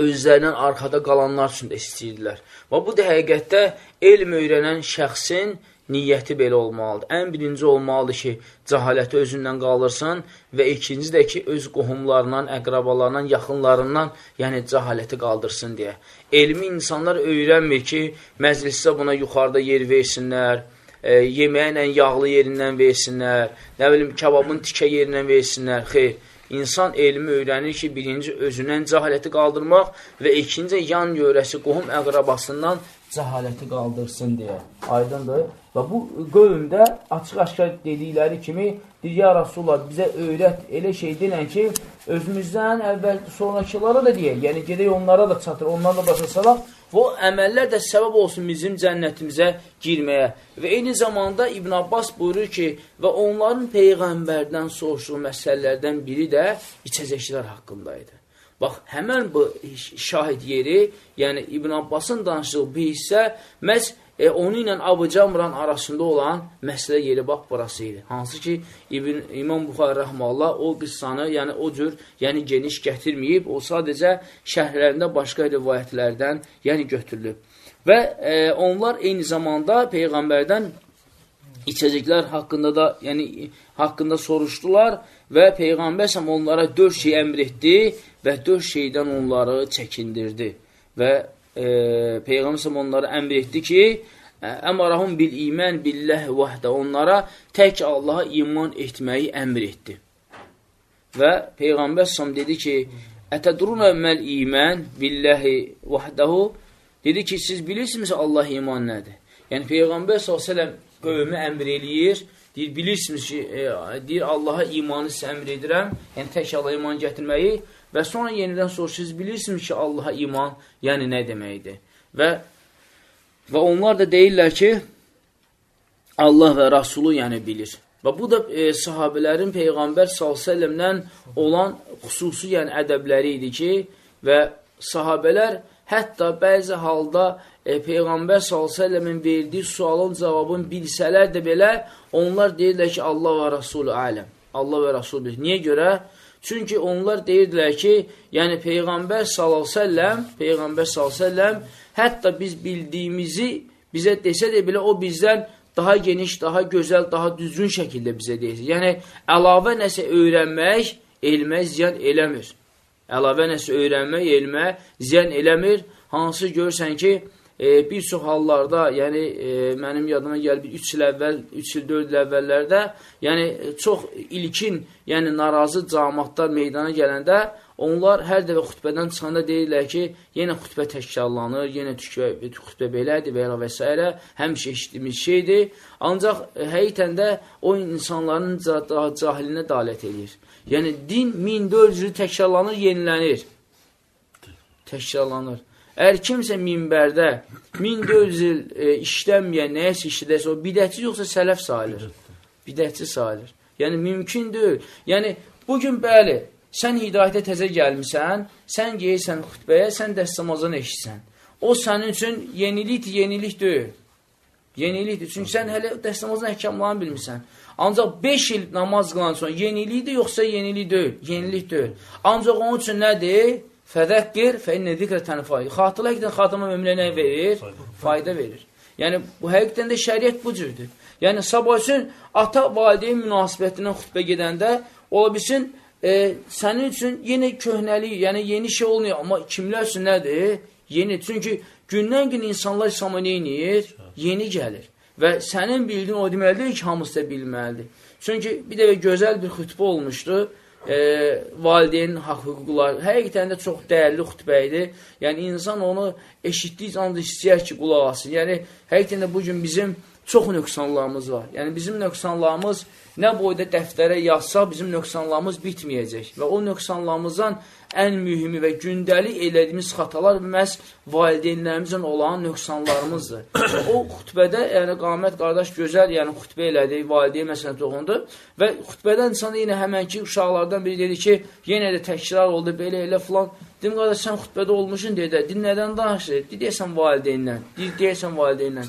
özlərindən arxada qalanlar üçün də istəyirdilər. Və bu da həqiqətdə elm öyrənən şəxsin niyyəti belə olmalıdır. Ən birinci olmalıdır ki, cəhaləti özündən qaldırsın və ikinci də ki, öz qohumlarından, əqrabalarından, yaxınlarından, yəni cəhaləti qaldırsın deyə. Elmi insanlar öyrənmir ki, məclisdə buna yuxarıda yer versinlər, e, yeməylə yağlı yerindən versinlər, nə bilim, kababın tikə yerindən versinlər, xeyr. İnsan elmi öyrənir ki, birinci özündən cahiliyyəti qaldırmaq və ikinci yan yörəsi qohum əqrabasından cəhaləti qaldırsın deyə. Aydındır. Və bu qövmdə açıq-aşkar dedikləri kimi deyir, ya Rasulullah, bizə öyrət elə şey denən ki, özümüzdən əvvəl sonrakılara da deyək, yəni gedək onlara da çatır, onlarla başa salaq o əməllər də səbəb olsun bizim cənnətimizə girməyə. Və eyni zamanda İbn Abbas buyurur ki, və onların Peyğəmbərdən soruşduğu məsələlərdən biri də içəcəklər haqqında idi. Bax, həmən bu şahid yeri, yəni İbn Abbasın danışdığı bu hissə məhz e, onu ilə Abu Camran arasında olan məsələ yeri bax burası idi. Hansı ki İbn İmam Buxari rəhməhullah o qıssanı, yəni o cür, yəni geniş gətirməyib, o sadəcə şərhlərində başqa rivayətlərdən, yəni götürülüb. Və e, onlar eyni zamanda peyğəmbərdən içəcəklər haqqında da, yəni haqqında soruşdular və peyğəmbər səm onlara dörd şey əmr etdi və dörd şeydən onları çəkindirdi. Və e, Peyğəmbər onlara əmr etdi ki, əmarahum bil iman billah vahdə onlara tək Allaha iman etməyi əmr etdi. Və Peyğəmbər səm dedi ki, ətədruna məl iman billahi vahdəhu dedi ki, siz bilirsiniz Allah iman nədir? Yəni Peyğəmbər s.ə.v qövmü əmr eləyir, deyir, bilirsiniz ki, e, deyir, Allaha imanı sizə əmr edirəm, yəni tək Allah iman gətirməyi Və sonra yenidən soruşursuz, bilirsiniz ki, Allaha iman, yəni nə deməkdir? Və, və onlar da deyirlər ki, Allah və Rasulu yəni bilir. Və bu da e, sahabələrin Peyğəmbər s.ə.v-dən olan xüsusi yəni ədəbləri idi ki, və sahabələr hətta bəzi halda e, Peyğəmbər s.ə.v-in verdiyi sualın cavabını bilsələr də belə, onlar deyirlər ki, Allah və Rasulü aləm. Allah və Rasulü bilir. Niyə görə? Çünki onlar deyirdilər ki, yəni Peyğəmbər s.ə.v, Peyğəmbər s.ə.v hətta biz bildiyimizi bizə desə də belə o bizdən daha geniş, daha gözəl, daha düzgün şəkildə bizə deyir. Yəni, əlavə nəsə öyrənmək elmə ziyan eləmir. Əlavə nəsə öyrənmək elmə ziyan eləmir. Hansı görürsən ki, e, bir çox hallarda, yəni e, mənim yadıma gəlib 3 il əvvəl, 3 il 4 il əvvəllərdə, yəni çox ilkin, yəni narazı cəmaatlar meydana gələndə onlar hər dəfə xütbədən çıxanda deyirlər ki, yenə xütbə təkrarlanır, yenə xütbə, xütbə belədir və ya və s. həmişə eşitdiyimiz şeydir. Ancaq e, həqiqətən də o insanların cahilinə dalət edir. Yəni din 1400 il təkrarlanır, yenilənir. Təkrarlanır. Əgər kimsə minbərdə 1400 il e, işlənməyən nəyəsə işlədərsə, o bidətçi yoxsa sələf sayılır. Bidətçi sayılır. Yəni, mümkün deyil. Yəni, bugün bəli, sən hidayətə təzə gəlmisən, sən geyirsən xütbəyə, sən dəstəmazan eşitsən. O sənin üçün yenilikdir, yenilik deyil. Yenilikdir. Çünki sən hələ dəstəmazın əhkamlarını bilmirsən. Ancaq 5 il namaz qılan sonra yenilikdir, yoxsa yenilik deyil. Yenilik deyil. Ancaq onun üçün nədir? Fədəqqir fə innə zikrə tənfayı. Xatırla həqiqdən xatırlama möminə nə verir? Fayda verir. Yəni, bu həqiqdən də şəriət bu cürdür. Yəni, sabah üçün ata valideyn münasibətindən xütbə gedəndə, ola bilsin, e, sənin üçün yenə köhnəlik, yəni yeni şey olmuyor. Amma kimlər üçün nədir? Yeni. Çünki gündən gün insanlar İslam'a neyinir? Yeni gəlir. Və sənin bildiyin o deməlidir ki, hamısı da bilməlidir. Çünki bir dəfə gözəl bir xütbə olmuşdu e, valideynin haqq hüquqları həqiqətən də çox dəyərli xütbə idi. Yəni, insan onu eşitdiyi anda istəyər ki, qulaq asın. Yəni, həqiqətən də bugün bizim çox nöqsanlarımız var. Yəni, bizim nöqsanlarımız nə boyda dəftərə yazsa, bizim nöqsanlarımız bitməyəcək. Və o nöqsanlarımızdan ən mühimi və gündəlik elədiyimiz xatalar məhz valideynlərimizin olan nöqsanlarımızdır. o xütbədə, yəni qamət qardaş gözəl, yəni xütbə elədi, valideyn məsələn toxundu və xütbədən insan yenə həmənki uşaqlardan biri dedi ki, yenə də təkrar oldu, belə elə filan. Dedim, qardaş, sən xütbədə olmuşsun, dedi, din nədən danışır? Deyirsən valideynlə, deyirsən valideynlə.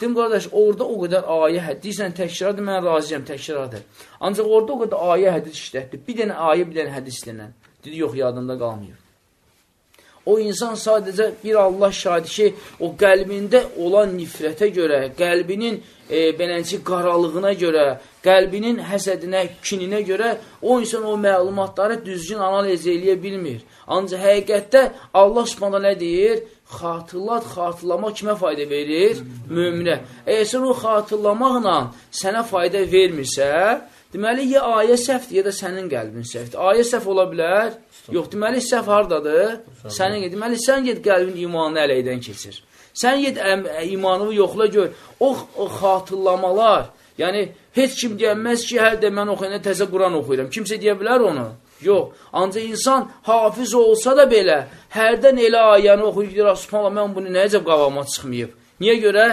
Dedim, qardaş, orada o qədər ayə hədis, deyirsən təkrardır, mən razıyam, təkrardır. Ancaq orada o qədər ayə hədis işlətdir. Bir dənə ayə, bir dənə hədis dilənən. Dedi, yox, yadında qalmıyor. O insan sadəcə bir Allah şahidi ki, o qəlbində olan nifrətə görə, qəlbinin e, belənci qaralığına görə, qəlbinin həsədinə, kininə görə o insan o məlumatları düzgün analiz eləyə bilmir. Ancaq həqiqətdə Allah subhanda nə deyir? Xatırlat, xatırlamaq kimə fayda verir? Möminə. Əgər sən o xatırlamaqla sənə fayda vermirsə, Deməli, ya ayə səhvdir, ya da sənin qəlbin səhvdir. Ayə səhv ola bilər? Yox, deməli, səhv hardadır? Sənin, deməli, sən get qəlbin imanını əleydən keçir. Sən yet imanını yoxla gör. O, o xatırlamalar, yəni heç kim deyəməz ki, hər də mən oxuyanda təzə Quran oxuyuram. Kimsə deyə bilər onu? Yox. Ancaq insan hafiz olsa da belə, hərdən elə ayəni oxuyur, deyir, subhanallah, mən bunu nəyəcə qavama çıxmayıb. Niyə görə?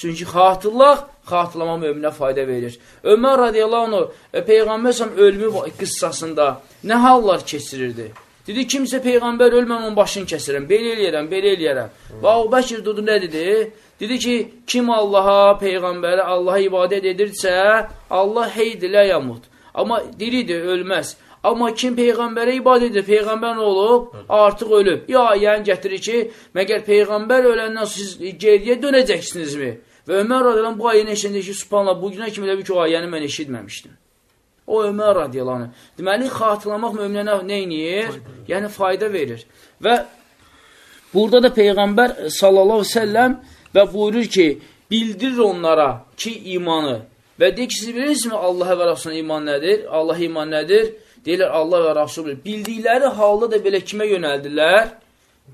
Çünki xatırlaq, xatırlama möminə fayda verir. Ömər radiyallahu anh, e, Peyğəmbər səhəm ölümü qıssasında nə hallar keçirirdi? Dedi, kimsə Peyğəmbər ölmən onun başını kəsirəm, belə eləyərəm, belə eləyərəm. Və Abu Bəkir dudu nə dedi? Dedi ki, kim Allaha, Peyğəmbərə, Allaha ibadət edirsə, Allah heydilə yamud. Amma diridir, ölməz. Amma kim Peyğəmbərə ibadət edir, Peyğəmbər nə olub? Artıq ölüb. Ya, yəni gətirir ki, məgər Peyğəmbər öləndən siz geriyə dönəcəksinizmi? Və Ömər radiyallahu bu ayəni eşəndə ki, subhanallah, bu günə kimi də ki, o ayəni mən eşitməmişdim. O Ömər radiyallahu Deməli, xatırlamaq möminə nə inəyir? Yəni, fayda verir. Və burada da Peyğəmbər sallallahu səlləm və buyurur ki, bildirir onlara ki, imanı və deyir ki, siz bilirsiniz Allah'a və Rasuluna iman nədir? Allah iman nədir? Deyirlər, Allah və Rasul bildikləri halda da belə kimə yönəldilər?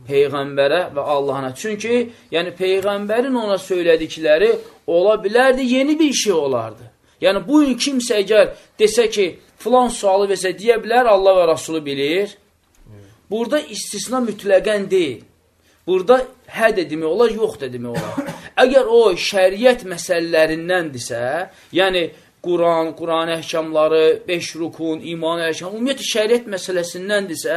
Peyğəmbərə və Allahına. Çünki, yəni Peyğəmbərin ona söylədikləri ola bilərdi, yeni bir şey olardı. Yəni, bu gün kimsə əgər desə ki, filan sualı versə, deyə bilər, Allah və Rasulü bilir. Burada istisna mütləqən deyil. Burada hə də demək olar, yox da demək olar. Əgər o şəriət məsələlərindəndirsə, yəni Quran, Quran əhkamları, 5 rukun, iman əhkamı, ümumiyyətlə şəriət məsələsindəndirsə,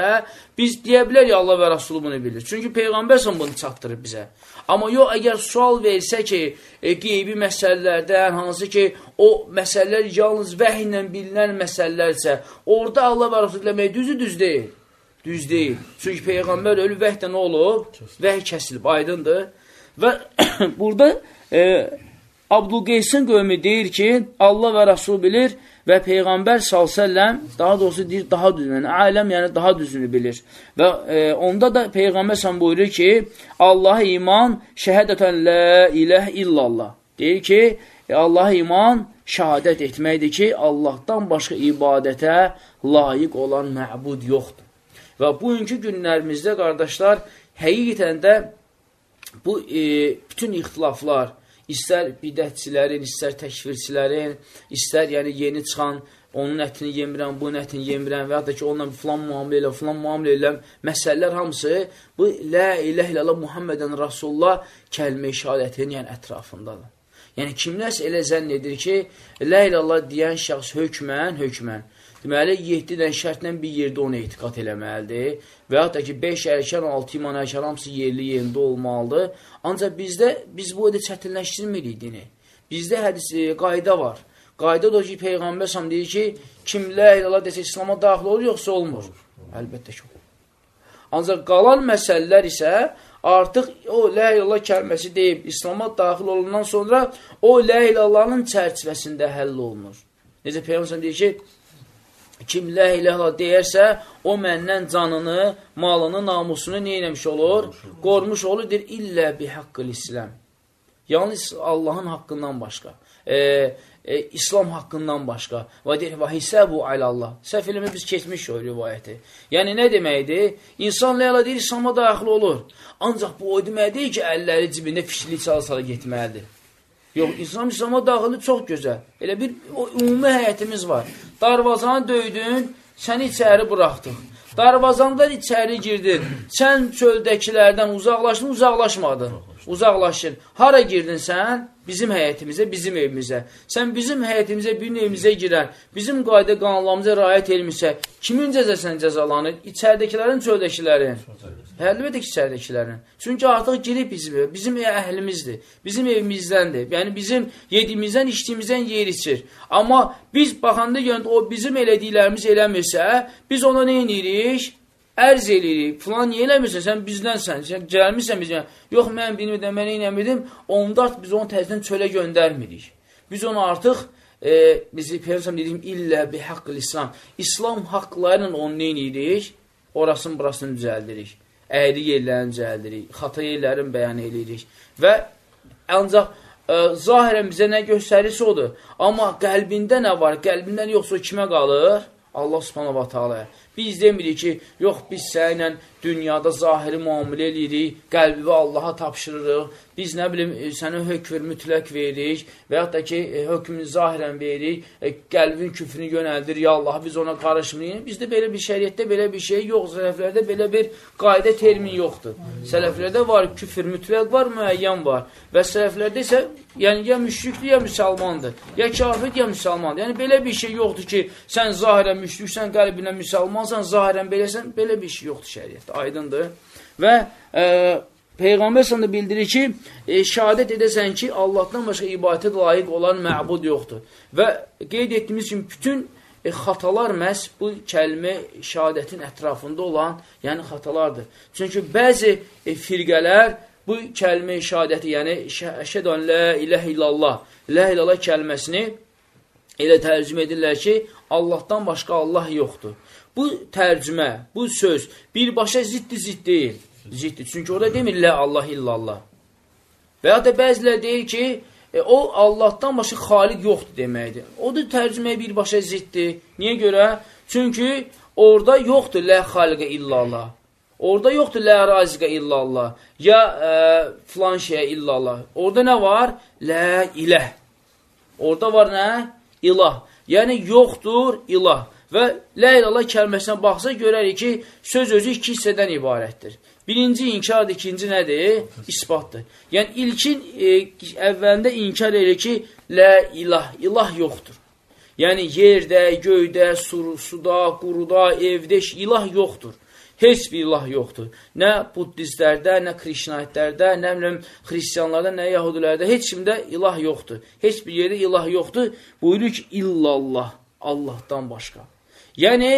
biz deyə bilərik Allah və Rasulü bunu bilir. Çünki Peyğəmbər bunu çatdırıb bizə. Amma yox, əgər sual versə ki, e, qeybi məsələlərdən, hansı ki, o məsələlər yalnız vəh ilə bilinən məsələlərsə, orada Allah və Rasulü demək düzü düz deyil. Düz deyil. Çünki Peyğəmbər ölü vəhdə nə olub? Vəh kəsilib, aydındır. Və burada e, Abdülqeysin qövmü deyir ki, Allah və Rasul bilir və Peyğəmbər s.ə.v daha doğrusu deyir, daha düzünü, yəni aləm yəni daha düzünü bilir. Və e, onda da Peyğəmbər s.ə.v buyurur ki, Allaha iman şəhədətən lə iləh illallah. Deyir ki, e, Allaha iman şəhadət etməkdir ki, Allahdan başqa ibadətə layiq olan məbud yoxdur. Və bugünkü günlərimizdə, qardaşlar, həqiqətən də bu e, bütün ixtilaflar, istər bidətçilərin, istər təkvirçilərin, istər yəni yeni çıxan, onun ətini yemirəm, bunun ətini yemirəm və ya da ki, onunla filan muamilə elə, filan muamilə elə, məsələlər hamısı bu Lə iləh ilələ Muhammedən Rasulullah kəlmə işarətinin yəni ətrafındadır. Yəni, kimləs elə zənn edir ki, Lə ilallah deyən şəxs hökmən, hökmən. Deməli, 7 dən şərtlə bir yerdə onu etiqat eləməlidir. Və da ki, 5 ərkən, 6 iman ərkən hamısı yerli yerində olmalıdır. Ancaq bizdə, biz bu edə çətinləşdirmirik dini. Bizdə hədis, e, qayda var. Qayda da ki, Peyğəmbər sam deyir ki, kim lə ilallah desə İslama daxil olur, yoxsa olmur. Əlbəttə ki, olur. Ancaq qalan məsələlər isə artıq o lə ilallah kəlməsi deyib, İslama daxil olundan sonra o lə ilallahın çərçivəsində həll olunur. Necə Peyğəmbər deyir ki, Kim lə ilə deyərsə, o məndən canını, malını, namusunu neyləmiş olur? Qormuş olur, deyir, illə bi haqqıl İslam. Yalnız Allahın haqqından başqa. E, e, İslam haqqından başqa. Və deyir, və hisəbu alallah. Səhv eləmə biz keçmiş o rivayəti. Yəni, nə deməkdir? İnsan lə deyir, İslama daxil olur. Ancaq bu o demək deyil ki, əlləri cibində fişli çalsala getməlidir. Yox, İslam İslama daxili çox gözəl. Elə bir o, ümumi həyətimiz var. Darvazanı döydün, səni içəri buraxdıq. Darvazandan içəri girdin, sən çöldəkilərdən uzaqlaşdın, uzaqlaşmadın. Uzaqlaşın. Hara girdin sən? Bizim həyətimizə, bizim evimizə. Sən bizim həyətimizə, bir evimizə girər, bizim qayda qanunlarımıza riayət elmirsə, kimin cəzəsən cəzalanır? İçəridəkilərin, çöldəkilərin. Əlbəttə ki, içəridəkilərin. Çünki artıq girib bizim ev, bizim əhlimizdir, bizim evimizdəndir. Yəni, bizim yedimizdən, içdiyimizdən yer içir. Amma biz baxanda görəndə o bizim elədiklərimiz eləmirsə, biz ona nə edirik? Ərz eləyirik. Falan niyə eləmirsən? Sən bizdənsən. Sən gəlmirsən bizə. Yox, mən bilmirdim, mən eləmirdim. Onda biz onu təzdən çölə göndərmirik. Biz onu artıq e, bizi Peyğəmbər dediyim illə bi haqql İslam. İslam haqqları ilə onu nə edirik? Orasını, burasını düzəldirik əyri yerlərini cəhəldirik, xata yerlərini bəyan edirik və ancaq ə, e, zahirən bizə nə göstərirsə odur. Amma qəlbində nə var? Qəlbindən yoxsa kimə qalır? Allah subhanahu wa ta'ala. Biz demirik ki, yox, biz sənlə dünyada zahiri müamilə edirik, qəlbi Allaha tapşırırıq, biz nə bilim, e, sənə hökmür mütləq veririk və yaxud da ki, e, hökmünü zahirən veririk, e, qəlbin küfrünü yönəldir, ya Allah, biz ona qarışmırıq. Bizdə belə bir şəriətdə belə bir şey yox, sələflərdə belə bir qayda termin yoxdur. Sələflərdə var, küfr mütləq var, müəyyən var. Və sələflərdə isə, yəni ya müşrikdir, ya müsəlmandır, ya kafirdir, ya müsəlmandır. Yəni belə bir şey yoxdur ki, sən zahirən müşriksən, qəlbinə müsəlmansan, zahirən beləsən, belə bir şey yoxdur şəriətdə, aydındır. Və e, Peyğəmbər sənə bildirir ki, e, şəhadət edəsən ki, Allahdan başqa ibadətə layiq olan məbud yoxdur. Və qeyd etdiyimiz kimi bütün e, xatalar məhz bu kəlmə şəhadətin ətrafında olan, yəni xatalardır. Çünki bəzi e, firqələr bu kəlmə şəhadəti, yəni əşhədən lə iləh illallah, lə illallah kəlməsini elə tərcümə edirlər ki, Allahdan başqa Allah yoxdur. Bu tərcümə, bu söz birbaşa ziddi-zidd deyil ziddir. Çünki orada demir lə Allah illallah. Və ya da bəzilər deyir ki, e, o Allahdan başqa xaliq yoxdur deməkdir. O da tərcüməyə birbaşa ziddir. Niyə görə? Çünki orada yoxdur lə xaliqə illallah. Orada yoxdur lə raziqə illallah. Ya e, filan şeyə illallah. Orada nə var? Lə iləh. Orada var nə? İlah. Yəni yoxdur ilah. Və lə ilallah kəlməsinə baxsa görərik ki, söz özü iki hissədən ibarətdir. Birinci inkardır, ikinci nədir? İsbatdır. Yəni, ilkin e, əvvəlində inkar edir ki, lə ilah, ilah yoxdur. Yəni, yerdə, göydə, sur, suda, quruda, evdə ilah yoxdur. Heç bir ilah yoxdur. Nə buddistlərdə, nə krişnaitlərdə, nə biləm, xristiyanlarda, nə yahudilərdə, heç kimdə ilah yoxdur. Heç bir yerdə ilah yoxdur. Buyurur ki, illallah, Allahdan başqa. Yəni,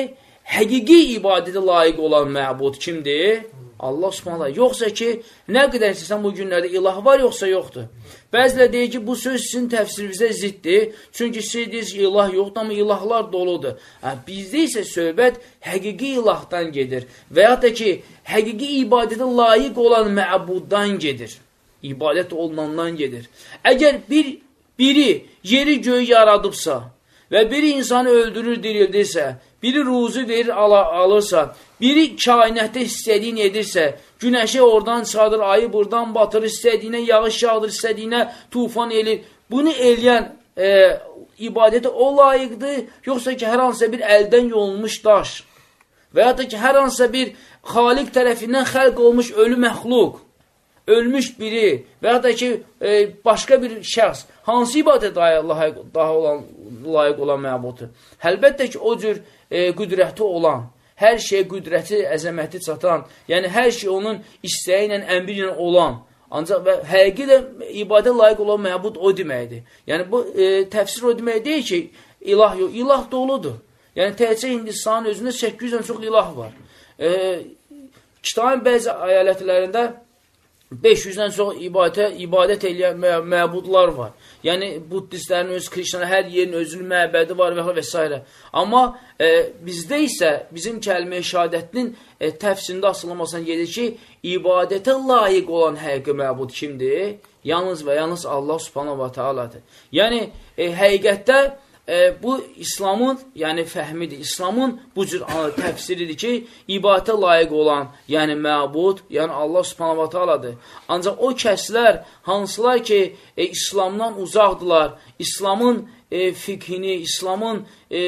həqiqi ibadətə layiq olan məbud kimdir? Allah subhanallah. Yoxsa ki, nə qədər istəsən bu günlərdə ilah var, yoxsa yoxdur. Bəzilər deyir ki, bu söz sizin təfsirinizə ziddir. Çünki siz deyirsiniz ki, ilah yoxdur, amma ilahlar doludur. Hə, bizdə isə söhbət həqiqi ilahdan gedir. Və ya da ki, həqiqi ibadətə layiq olan məbuddan gedir. İbadət olunandan gedir. Əgər bir, biri yeri göyü yaradıbsa və biri insanı öldürür, dirildirsə, biri ruzu verir, al alırsa, biri kainətdə istədiyini edirsə, günəşi oradan çıxardır, ayı buradan batırır, istədiyinə yağış yağdır, istədiyinə tufan elir. Bunu eləyən e, ibadətə o layiqdir, yoxsa ki, hər hansısa bir əldən yolunmuş daş və ya da ki, hər hansısa bir xaliq tərəfindən xəlq olmuş ölü məxluq, ölmüş biri və ya da ki, e, başqa bir şəxs, hansı ibadət daha, daha olan, layiq olan məbuddur? Həlbəttə ki, o cür e, qüdrəti olan, hər şeyə qüdrəti, əzəməti çatan, yəni hər şey onun istəyi ilə, əmri ilə olan, ancaq və həqiqi də ibadə layiq olan məbud o deməkdir. Yəni bu e, təfsir o demək deyil ki, ilah yox, ilah doludur. Yəni təhcə Hindistanın özündə 800-dən çox ilah var. E, kitabın bəzi ayələtlərində 500-dən çox ibadət, ibadət eləyən mə məbudlar var. Yəni, buddistlərin öz, krişnanın hər yerin özünün məbədi var və, və s. Amma e, bizdə isə bizim kəlmə şəhadətinin e, təfsirində asılmasına gedir ki, ibadətə layiq olan həqiqi məbud kimdir? Yalnız və yalnız Allah subhanahu wa ta'aladır. Yəni, e, həqiqətdə e, bu İslamın, yəni fəhmidir. İslamın bu cür təfsiridir ki, ibadətə layiq olan, yəni məbud, yəni Allah subhanahu wa ta'aladır. Ancaq o kəslər, hansılar ki, e, İslamdan uzaqdılar, İslamın e, fiqhini, İslamın e,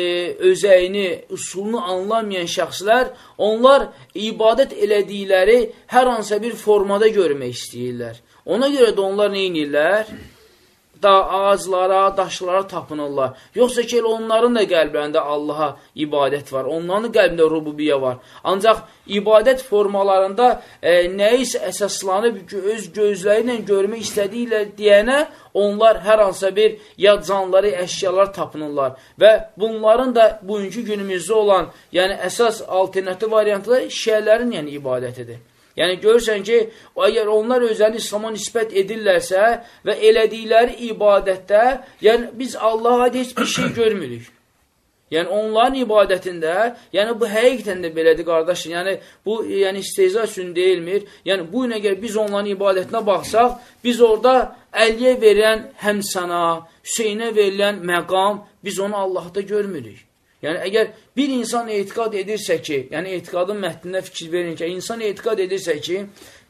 özəyini, usulunu anlamayan şəxslər, onlar ibadət elədikləri hər hansısa bir formada görmək istəyirlər. Ona görə də onlar nə edirlər? Da ağaclara, daşlara tapınırlar. Yoxsa ki, onların da qəlblərində Allaha ibadət var. Onların qəlbində rububiyyə var. Ancaq ibadət formalarında e, nəyisə əsaslanıb öz gözləri ilə görmək istədiklər deyənə onlar hər hansısa bir ya canları, əşyalar tapınırlar. Və bunların da bugünkü günümüzdə olan, yəni əsas alternativ variantı da şiələrin yəni ibadətidir. Yəni görürsən ki, əgər onlar özlərini İslama nisbət edirlərsə və elədikləri ibadətdə, yəni biz Allaha heç bir şey görmürük. Yəni onların ibadətində, yəni bu həqiqətən də belədir qardaşım. Yəni bu yəni istehza üçün deyilmir. Yəni bu gün əgər biz onların ibadətinə baxsaq, biz orada Əliyə verilən həmsana, Hüseynə verilən məqam, biz onu Allahda görmürük. Yəni, əgər bir insan etiqad edirsə ki, yəni etiqadın mətnində fikir verin ki, insan etiqad edirsə ki,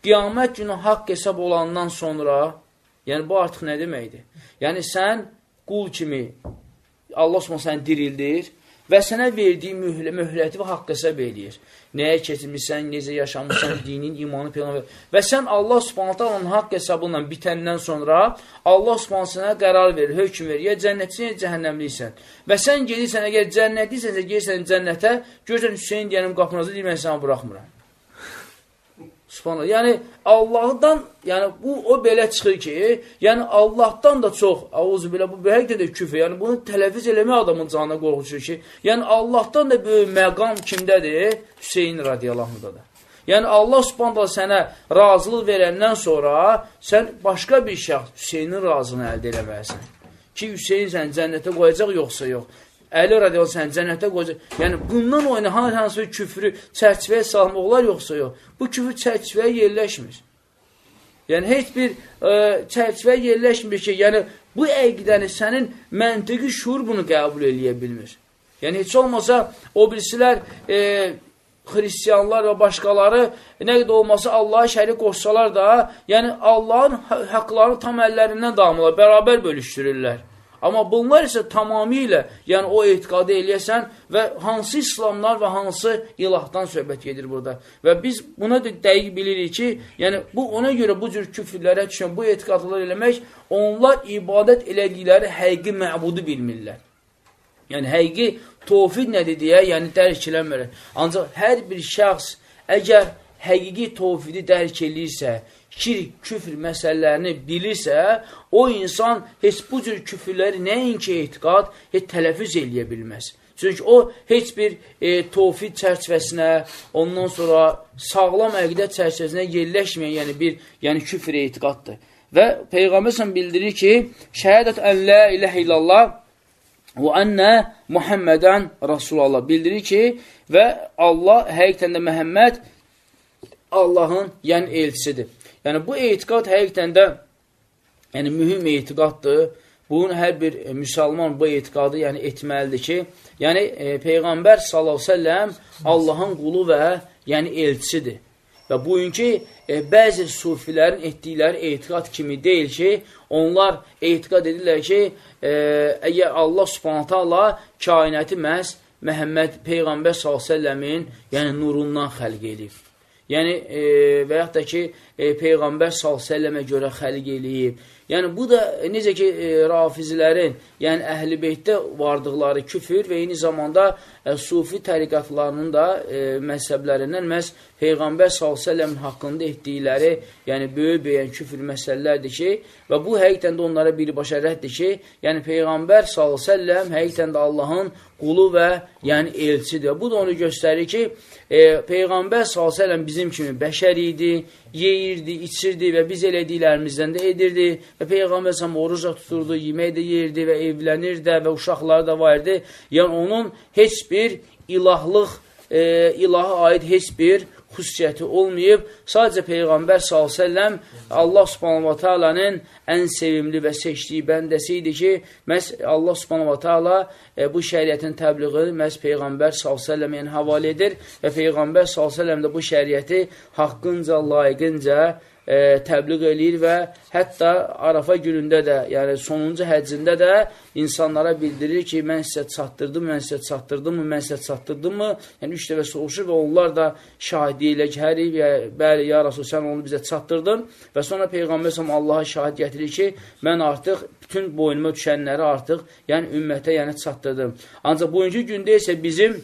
qiyamət günü haqq hesab olandan sonra, yəni bu artıq nə deməkdir? Yəni, sən qul kimi Allah səni dirildir və sənə verdiyi mühlə, mühləti və haqq hesab edir. Nəyə keçirmişsən, necə yaşamırsan, dinin, imanı, peyğəmbər. Və sən Allah subhanətə onun haqq hesabıyla bitəndən sonra Allah subhanətə sənə qərar verir, hökm verir. Ya cənnətçisən, ya cəhənnəmliysən. Və sən gedirsən, əgər cənnətliysənsə, gelirsən cənnətə, görürsən Hüseyin deyənim qapınızı deyir, mən sənə buraxmıram. Subhanallah. Yəni Allahdan, yəni bu o belə çıxır ki, yəni Allahdan da çox, auzu bilə bu həqiqətən də küfr. Yəni bunu tələffüz eləmək adamın canına qorxucur ki, yəni Allahdan da böyük məqam kimdədir? Hüseyn radiyallahu Yəni Allah Subhanahu sənə razılıq verəndən sonra sən başqa bir şəxs Hüseynin razılığını əldə eləməlisən. Ki Hüseyn səni cənnətə qoyacaq yoxsa yox. Əli radiyallahu sən cənnətə qoyacaq. Yəni, bundan oyna hansı, küfrü çərçivəyə salmaq olar yoxsa yox. Bu küfür çərçivəyə yerləşmir. Yəni, heç bir e, çərçivəyə yerləşmir ki, yəni, bu əqidəni sənin məntiqi şuur bunu qəbul eləyə bilmir. Yəni, heç olmasa o birisilər e, xristiyanlar və başqaları nə qədər olmasa Allaha şərik qoşsalar da, yəni Allahın haqlarını tam əllərindən damılar, bərabər bölüşdürürlər. Amma bunlar isə tamamilə, yəni o etiqadı eləyəsən və hansı İslamlar və hansı ilahdan söhbət gedir burada. Və biz buna da dəqiq bilirik ki, yəni bu ona görə bu cür küfrlərə düşən, bu etiqadlar eləmək, onlar ibadət elədikləri həqiqi məbudu bilmirlər. Yəni həqiqi tovfid nədir deyə, yəni dərk eləmir. Ancaq hər bir şəxs əgər həqiqi tovfidi dərk eləyirsə, şirk, küfr məsələlərini bilirsə, o insan heç bu cür küfrləri nəinki etiqad, heç tələfüz eləyə bilməz. Çünki o, heç bir e, tovfid çərçivəsinə, ondan sonra sağlam əqidət çərçivəsinə yerləşməyən, yəni bir yəni küfr etiqaddır. Və Peyğəmbər bildirir ki, şəhədət ən lə iləh illallah və ənə Muhammədən Rasulallah bildirir ki, və Allah həqiqətən də Məhəmməd Allahın yəni elçisidir. Yəni, bu etiqad həqiqətən də yəni, mühüm etiqaddır. Bunun hər bir e, müsəlman bu etiqadı yəni, etməlidir ki, yəni e, Peyğəmbər s.ə.v Allahın qulu və yəni elçisidir. Və bugünkü e, bəzi sufilərin etdikləri etiqad kimi deyil ki, onlar etiqad edirlər ki, e, əgər Allah subhanətə Allah kainəti məhz Məhəmməd Peyğəmbər s.ə.v-in yəni nurundan xəlq edib. Yəni, e, və yaxud da ki, e, Peyğəmbər s.ə.və görə xəliq eləyib. Yəni, bu da necə ki, e, rafizilərin, yəni əhl-i beytdə vardıqları küfür və eyni zamanda e, sufi təriqatlarının da e, məzhəblərindən məhz Peyğəmbər s.ə.v haqqında etdikləri, yəni böyük-böyük küfür məsələlərdir ki, və bu həqiqətən də onlara birbaşa rəddir ki, yəni Peyğəmbər s.ə.v həqiqətən də Allahın qulu və yəni elçidir. Bu da onu göstərir ki, e, Peyğəmbər s.ə.v bizim kimi bəşər idi, yeyirdi, içirdi və biz elədiklərimizdən də edirdi və Peyğəmbər s.ə.v oruca tuturdu, yemək də yeyirdi və evlənirdi və uşaqları da var idi. Yəni onun heç bir ilahlıq, e, ilaha aid heç bir xüsusiyyəti olmayıb. Sadəcə Peyğəmbər s.ə.v Allah ta'alanın ən sevimli və seçdiyi bəndəsi idi ki, məhz Allah ta'ala e, bu şəriətin təbliğini məhz Peyğəmbər s.ə.v-in havalə edir və Peyğəmbər s.ə.v də bu şəriəti haqqınca, layiqincə e, təbliğ eləyir və hətta Arafa günündə də, yəni sonuncu həccində də insanlara bildirir ki, mən sizə çatdırdım, mən sizə çatdırdım mı, mən sizə çatdırdım mı? Yəni, üç dəfə soruşur və onlar da şahidi ilə gəlir, bəli, ya Rasul, sən onu bizə çatdırdın və sonra Peyğəmbər səhəm Allaha şahid gətirir ki, mən artıq bütün boynuma düşənləri artıq, yəni ümmətə yəni çatdırdım. Ancaq bugünkü gündə isə bizim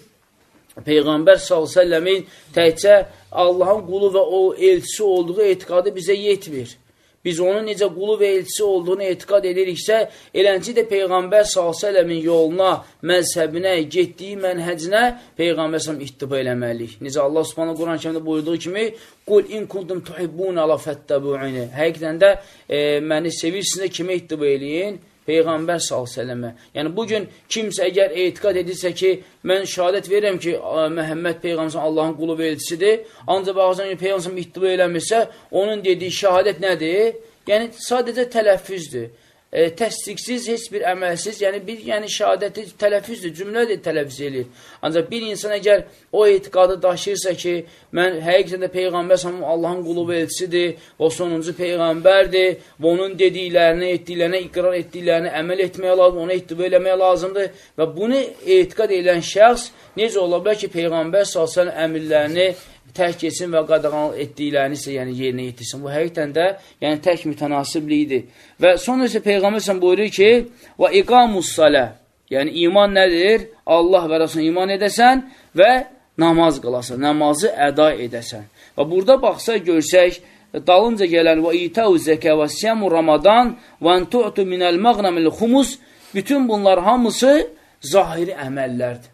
Peyğəmbər s.ə.v-in təkcə Allahın qulu və o elçisi olduğu etiqadı bizə yetmir. Biz onun necə qulu və elçisi olduğunu etiqad ediriksə, elənci də Peyğəmbər s.ə.v-in yoluna, məzhəbinə, getdiyi mənhəcinə Peyğəmbər s.ə.v ittiba eləməliyik. Necə Allah subhanə Quran kəmdə buyurduğu kimi, Qul in kuntum tuhibbun ala fəttəbu'ini. Həqiqdən də e, məni sevirsiniz, kimə ittiba eləyin? Peyğəmbər s.ə.və. Yəni, bugün kimsə əgər etiqad edirsə ki, mən şəhadət verirəm ki, Məhəmməd Peyğəmbər Allahın qulu və elçisidir, ancaq ki, Peyğəmbər ittiba eləmirsə, onun dediyi şəhadət nədir? Yəni, sadəcə tələffüzdür. E, təsdiqsiz, heç bir əməlsiz, yəni bir yəni şəhadəti tələfüzdür, cümlədir tələffüz eləyir. Ancaq bir insan əgər o etiqadı daşıyırsa ki, mən həqiqətən də Peyğəmbər sallallahu Allahın qulu və elçisidir, o sonuncu Peyğəmbərdir və onun dediklərini, etdiklərinə, iqrar etdiklərini əməl etməyə lazım, ona ittiba eləməyə lazımdır və bunu etiqad edən şəxs necə ola bilər ki, Peyğəmbər sallallahu əmirlərini tərk etsin və qadağan etdiklərini isə yəni yerinə yetirsin. Bu həqiqətən də yəni tək mütənasiblikdir. Və sonra isə Peyğəmbər sən buyurur ki, və iqamus salə. Yəni iman nədir? Allah və Rasuluna iman edəsən və namaz qılasan, namazı əda edəsən. Və burada baxsa görsək, dalınca gələn və itəu zəkə və siyamu ramadan və entu'tu minəl məğnəmil xumus bütün bunlar hamısı zahiri əməllərdir.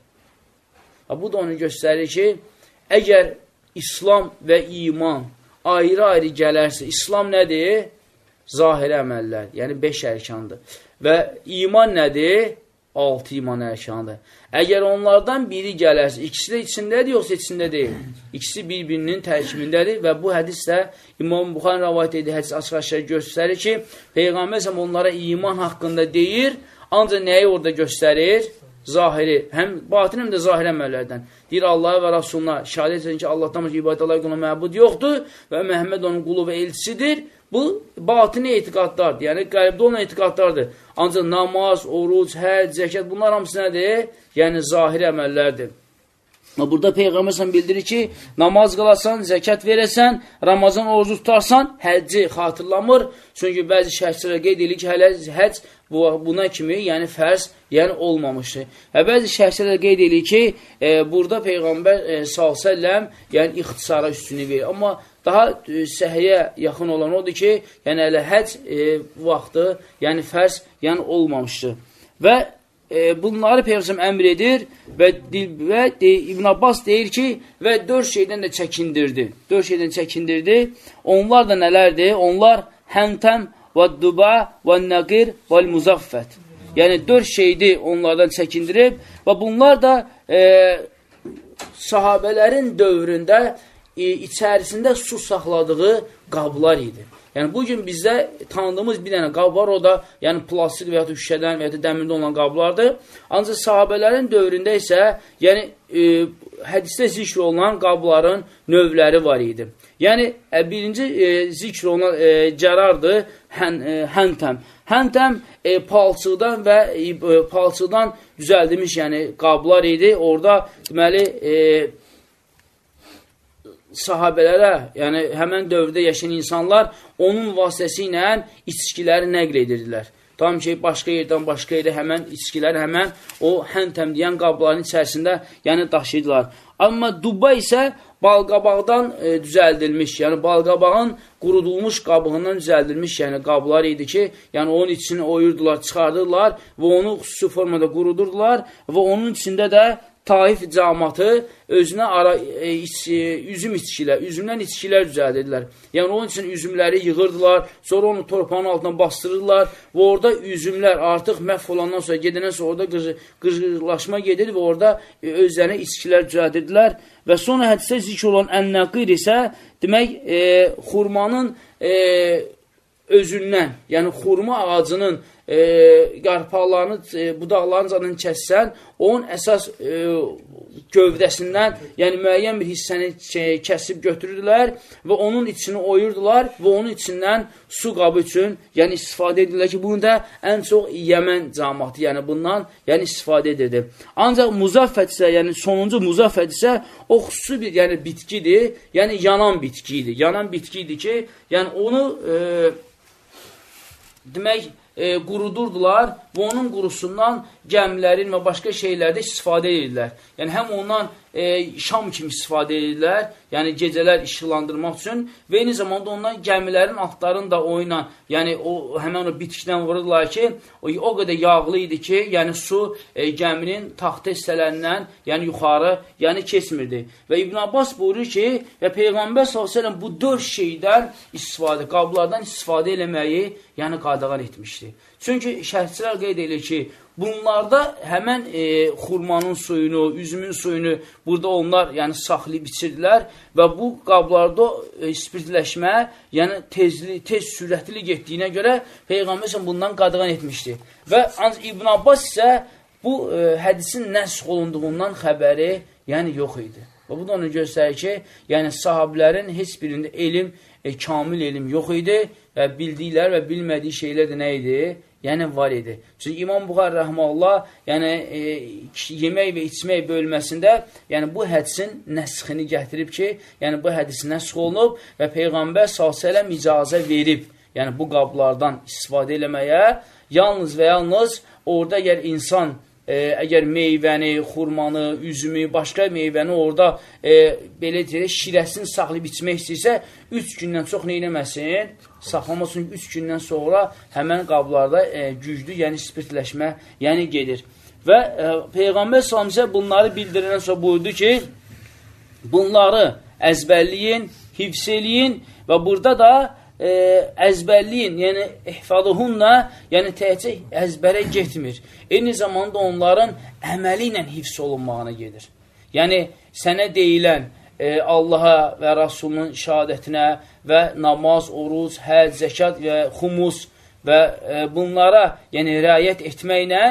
Və bu da onu göstərir ki, əgər İslam və iman ayrı-ayrı gələrsə, İslam nədir? Zahiri əməllər, yəni 5 ərkandır. Və iman nədir? 6 iman ərkandır. Əgər onlardan biri gələrsə, ikisi də içindədir, yoxsa içində deyil. İkisi bir-birinin tərkibindədir və bu hədis də İmam Buxan rəvayət edir, hədis açıq-aşağı göstərir ki, Peyğəmbər onlara iman haqqında deyir, ancaq nəyi orada göstərir? Zahiri, həm batin, həm də zahiri əməllərdən. Deyir Allaha və Rasuluna şəhadət edin ki, Allahdan başqa ibadət Allah quluna məbud yoxdur və Məhəmməd onun qulu və elçisidir. Bu, batini etiqadlardır, yəni qəlbdə olan etiqadlardır. Ancaq namaz, oruc, həd, zəkat, bunlar hamısı nədir? Yəni zahiri əməllərdir. Burada Peyğəmbər sən bildirir ki, namaz qılasan, zəkat verəsən, Ramazan orucu tutarsan, həcci xatırlamır. Çünki bəzi şəhsələr qeyd edir ki, hələ həcc bu, buna kimi, yəni fərz, yəni olmamışdır. Və bəzi şəhsələr qeyd edir ki, e, burada Peyğəmbər e, s.ə.v yəni ixtisara üstünü verir. Amma daha e, səhiyə yaxın olan odur ki, yəni hələ həcc e, vaxtı, yəni fərz, yəni olmamışdır. Və e, bunları Peyğəmbər əmr edir və, və de, İbn Abbas deyir ki, və dörd şeydən də çəkindirdi. Dörd şeydən çəkindirdi. Onlar da nələrdir? Onlar həntəm və duba və nəqir və muzaffət. Yəni, dörd şeydi onlardan çəkindirib və bunlar da e, sahabələrin dövründə e, içərisində su saxladığı qablar idi. Yəni, bugün bizdə tanıdığımız bir dənə qab var, o da yəni, plastik və ya şüşədən və ya dəmirdə olan qablardır. Ancaq sahabələrin dövründə isə yəni, e, hədisdə zikr olunan qabların növləri var idi. Yəni, e, birinci e, zikr olunan e, cərardır, hän, e, həntəm. Həntəm e, palçıqdan və e, palçıqdan düzəldilmiş yəni, qablar idi. Orada deməli, e, sahabələrə, yəni həmən dövrdə yaşayan insanlar onun vasitəsilə içkiləri nəql edirdilər. Tam ki, başqa yerdən başqa yerə həmən içkiləri həmən o həntəm deyən qabların içərisində yəni daşıyırdılar. Amma dubba isə balqabaqdan e, düzəldilmiş, yəni balqabağın qurudulmuş qabığından düzəldilmiş yəni qablar idi ki, yəni onun içini oyurdular, çıxardırlar və onu xüsusi formada qurudurdular və onun içində də Taif camatı özünə ara, e, iç, e, üzüm içkilər, üzümdən içkilər düzəldirdilər. Yəni, onun üçün üzümləri yığırdılar, sonra onu torpağın altına bastırırlar və orada üzümlər artıq məhv olandan sonra, gedəndən sonra orada qıcı, qıcıqlaşma gedir və orada e, özlərinə içkilər düzəldirdilər. Və sonra hədisdə zikr olan ən-nəqir isə, demək, e, xurmanın e, özündən, yəni xurma ağacının e, yarpaqlarını, e, budaqlarını zaten kəssən, onun əsas e, gövdəsindən, yəni müəyyən bir hissəni şey, kəsib götürürlər və onun içini oyurdular və onun içindən su qabı üçün yəni istifadə edirlər ki, bunu da ən çox Yəmən cəmatı, yəni bundan yəni istifadə edirdi. Ancaq muzaffət isə, yəni sonuncu muzaffət isə o xüsusi bir yəni bitkidir, yəni yanan bitkidir. Yanan bitkidir ki, yəni onu e, demək e, qurudurdular və onun qurusundan gəmilərin və başqa şeylərdə istifadə edirlər. Yəni, həm ondan e, şam kimi istifadə edirlər, yəni gecələr işıqlandırmaq üçün və eyni zamanda ondan gəmilərin altlarını da o ilə, yəni o, həmən o bitkidən vururlar ki, o, o qədər yağlı idi ki, yəni su e, gəminin taxta hissələrindən, yəni yuxarı, yəni keçmirdi. Və İbn Abbas buyurur ki, və Peyğəmbər s.ə.v bu dörd şeydən istifadə, qablardan istifadə eləməyi, yəni qadağan etmişdi. Çünki şərhçilər qeyd edir ki, bunlarda həmən e, xurmanın suyunu, üzümün suyunu burada onlar yəni saxlayıb içirdilər və bu qablarda e, spirtləşmə, yəni tezli, tez sürətli getdiyinə görə Peyğəmbər bundan qadağan etmişdi. Və İbn Abbas isə bu e, hədisin nəsx olunduğundan xəbəri yəni yox idi. Və bu da onu göstərir ki, yəni sahabilərin heç birində elm, e, kamil elm yox idi və bildikləri və bilmədiyi şeylər də nə idi? Yəni var idi. Çünki İmam Buxar rəhməllah, yəni e, yemək və içmək bölməsində, yəni bu hədisin nəsxini gətirib ki, yəni bu hədis nəsx olunub və Peyğəmbər s.ə.v icazə verib, yəni bu qablardan istifadə eləməyə, yalnız və yalnız orada əgər insan e, əgər meyvəni, xurmanı, üzümü, başqa meyvəni orada e, belə deyək, şirəsini saxlayıb içmək istəyirsə, 3 gündən çox nə eləməsin? Saxlamasın, 3 gündən sonra həmən qablarda e, güclü, yəni spirtləşmə, yəni gedir. Və e, Peyğəmbər sallamıza bunları bildirəndən sonra buyurdu ki, bunları əzbərliyin, hifz eləyin və burada da e, əzbərliyin, yəni ihfaduhunla, yəni təhcə əzbərə getmir. Eyni zamanda onların əməli ilə hifz olunmağına gedir. Yəni, sənə deyilən e, Allaha və Rasulunun şəhadətinə və namaz, oruc, həd, zəkat və xumus və e, bunlara yəni, rəyət etməklə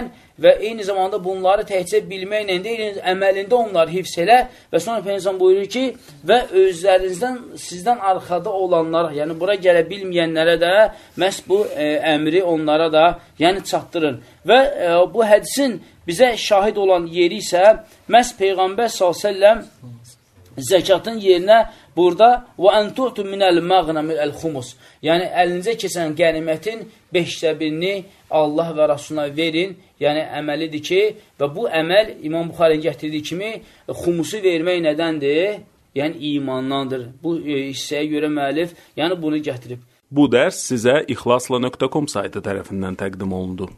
və eyni zamanda bunları təhcə bilməklə deyil, əməlində onları hifz elə və sonra Peynəsən buyurur ki, və özlərinizdən, sizdən arxada olanlara, yəni bura gələ bilməyənlərə də məhz bu e, əmri onlara da yəni çatdırın. Və e, bu hədisin bizə şahid olan yeri isə məhz Peyğəmbər s.ə.v zəkatın yerinə burada və entu'tu minəl məğnəmi əl-xumus. Yəni əlinizə keçən qənimətin 5də birini Allah və Rasuluna verin. Yəni əməlidir ki, və bu əməl İmam Buxarın gətirdiyi kimi xumusu vermək nədəndir? Yəni imandandır. Bu e, hissəyə görə müəllif yəni bunu gətirib. Bu dərs sizə ixlasla.com saytı tərəfindən təqdim olundu.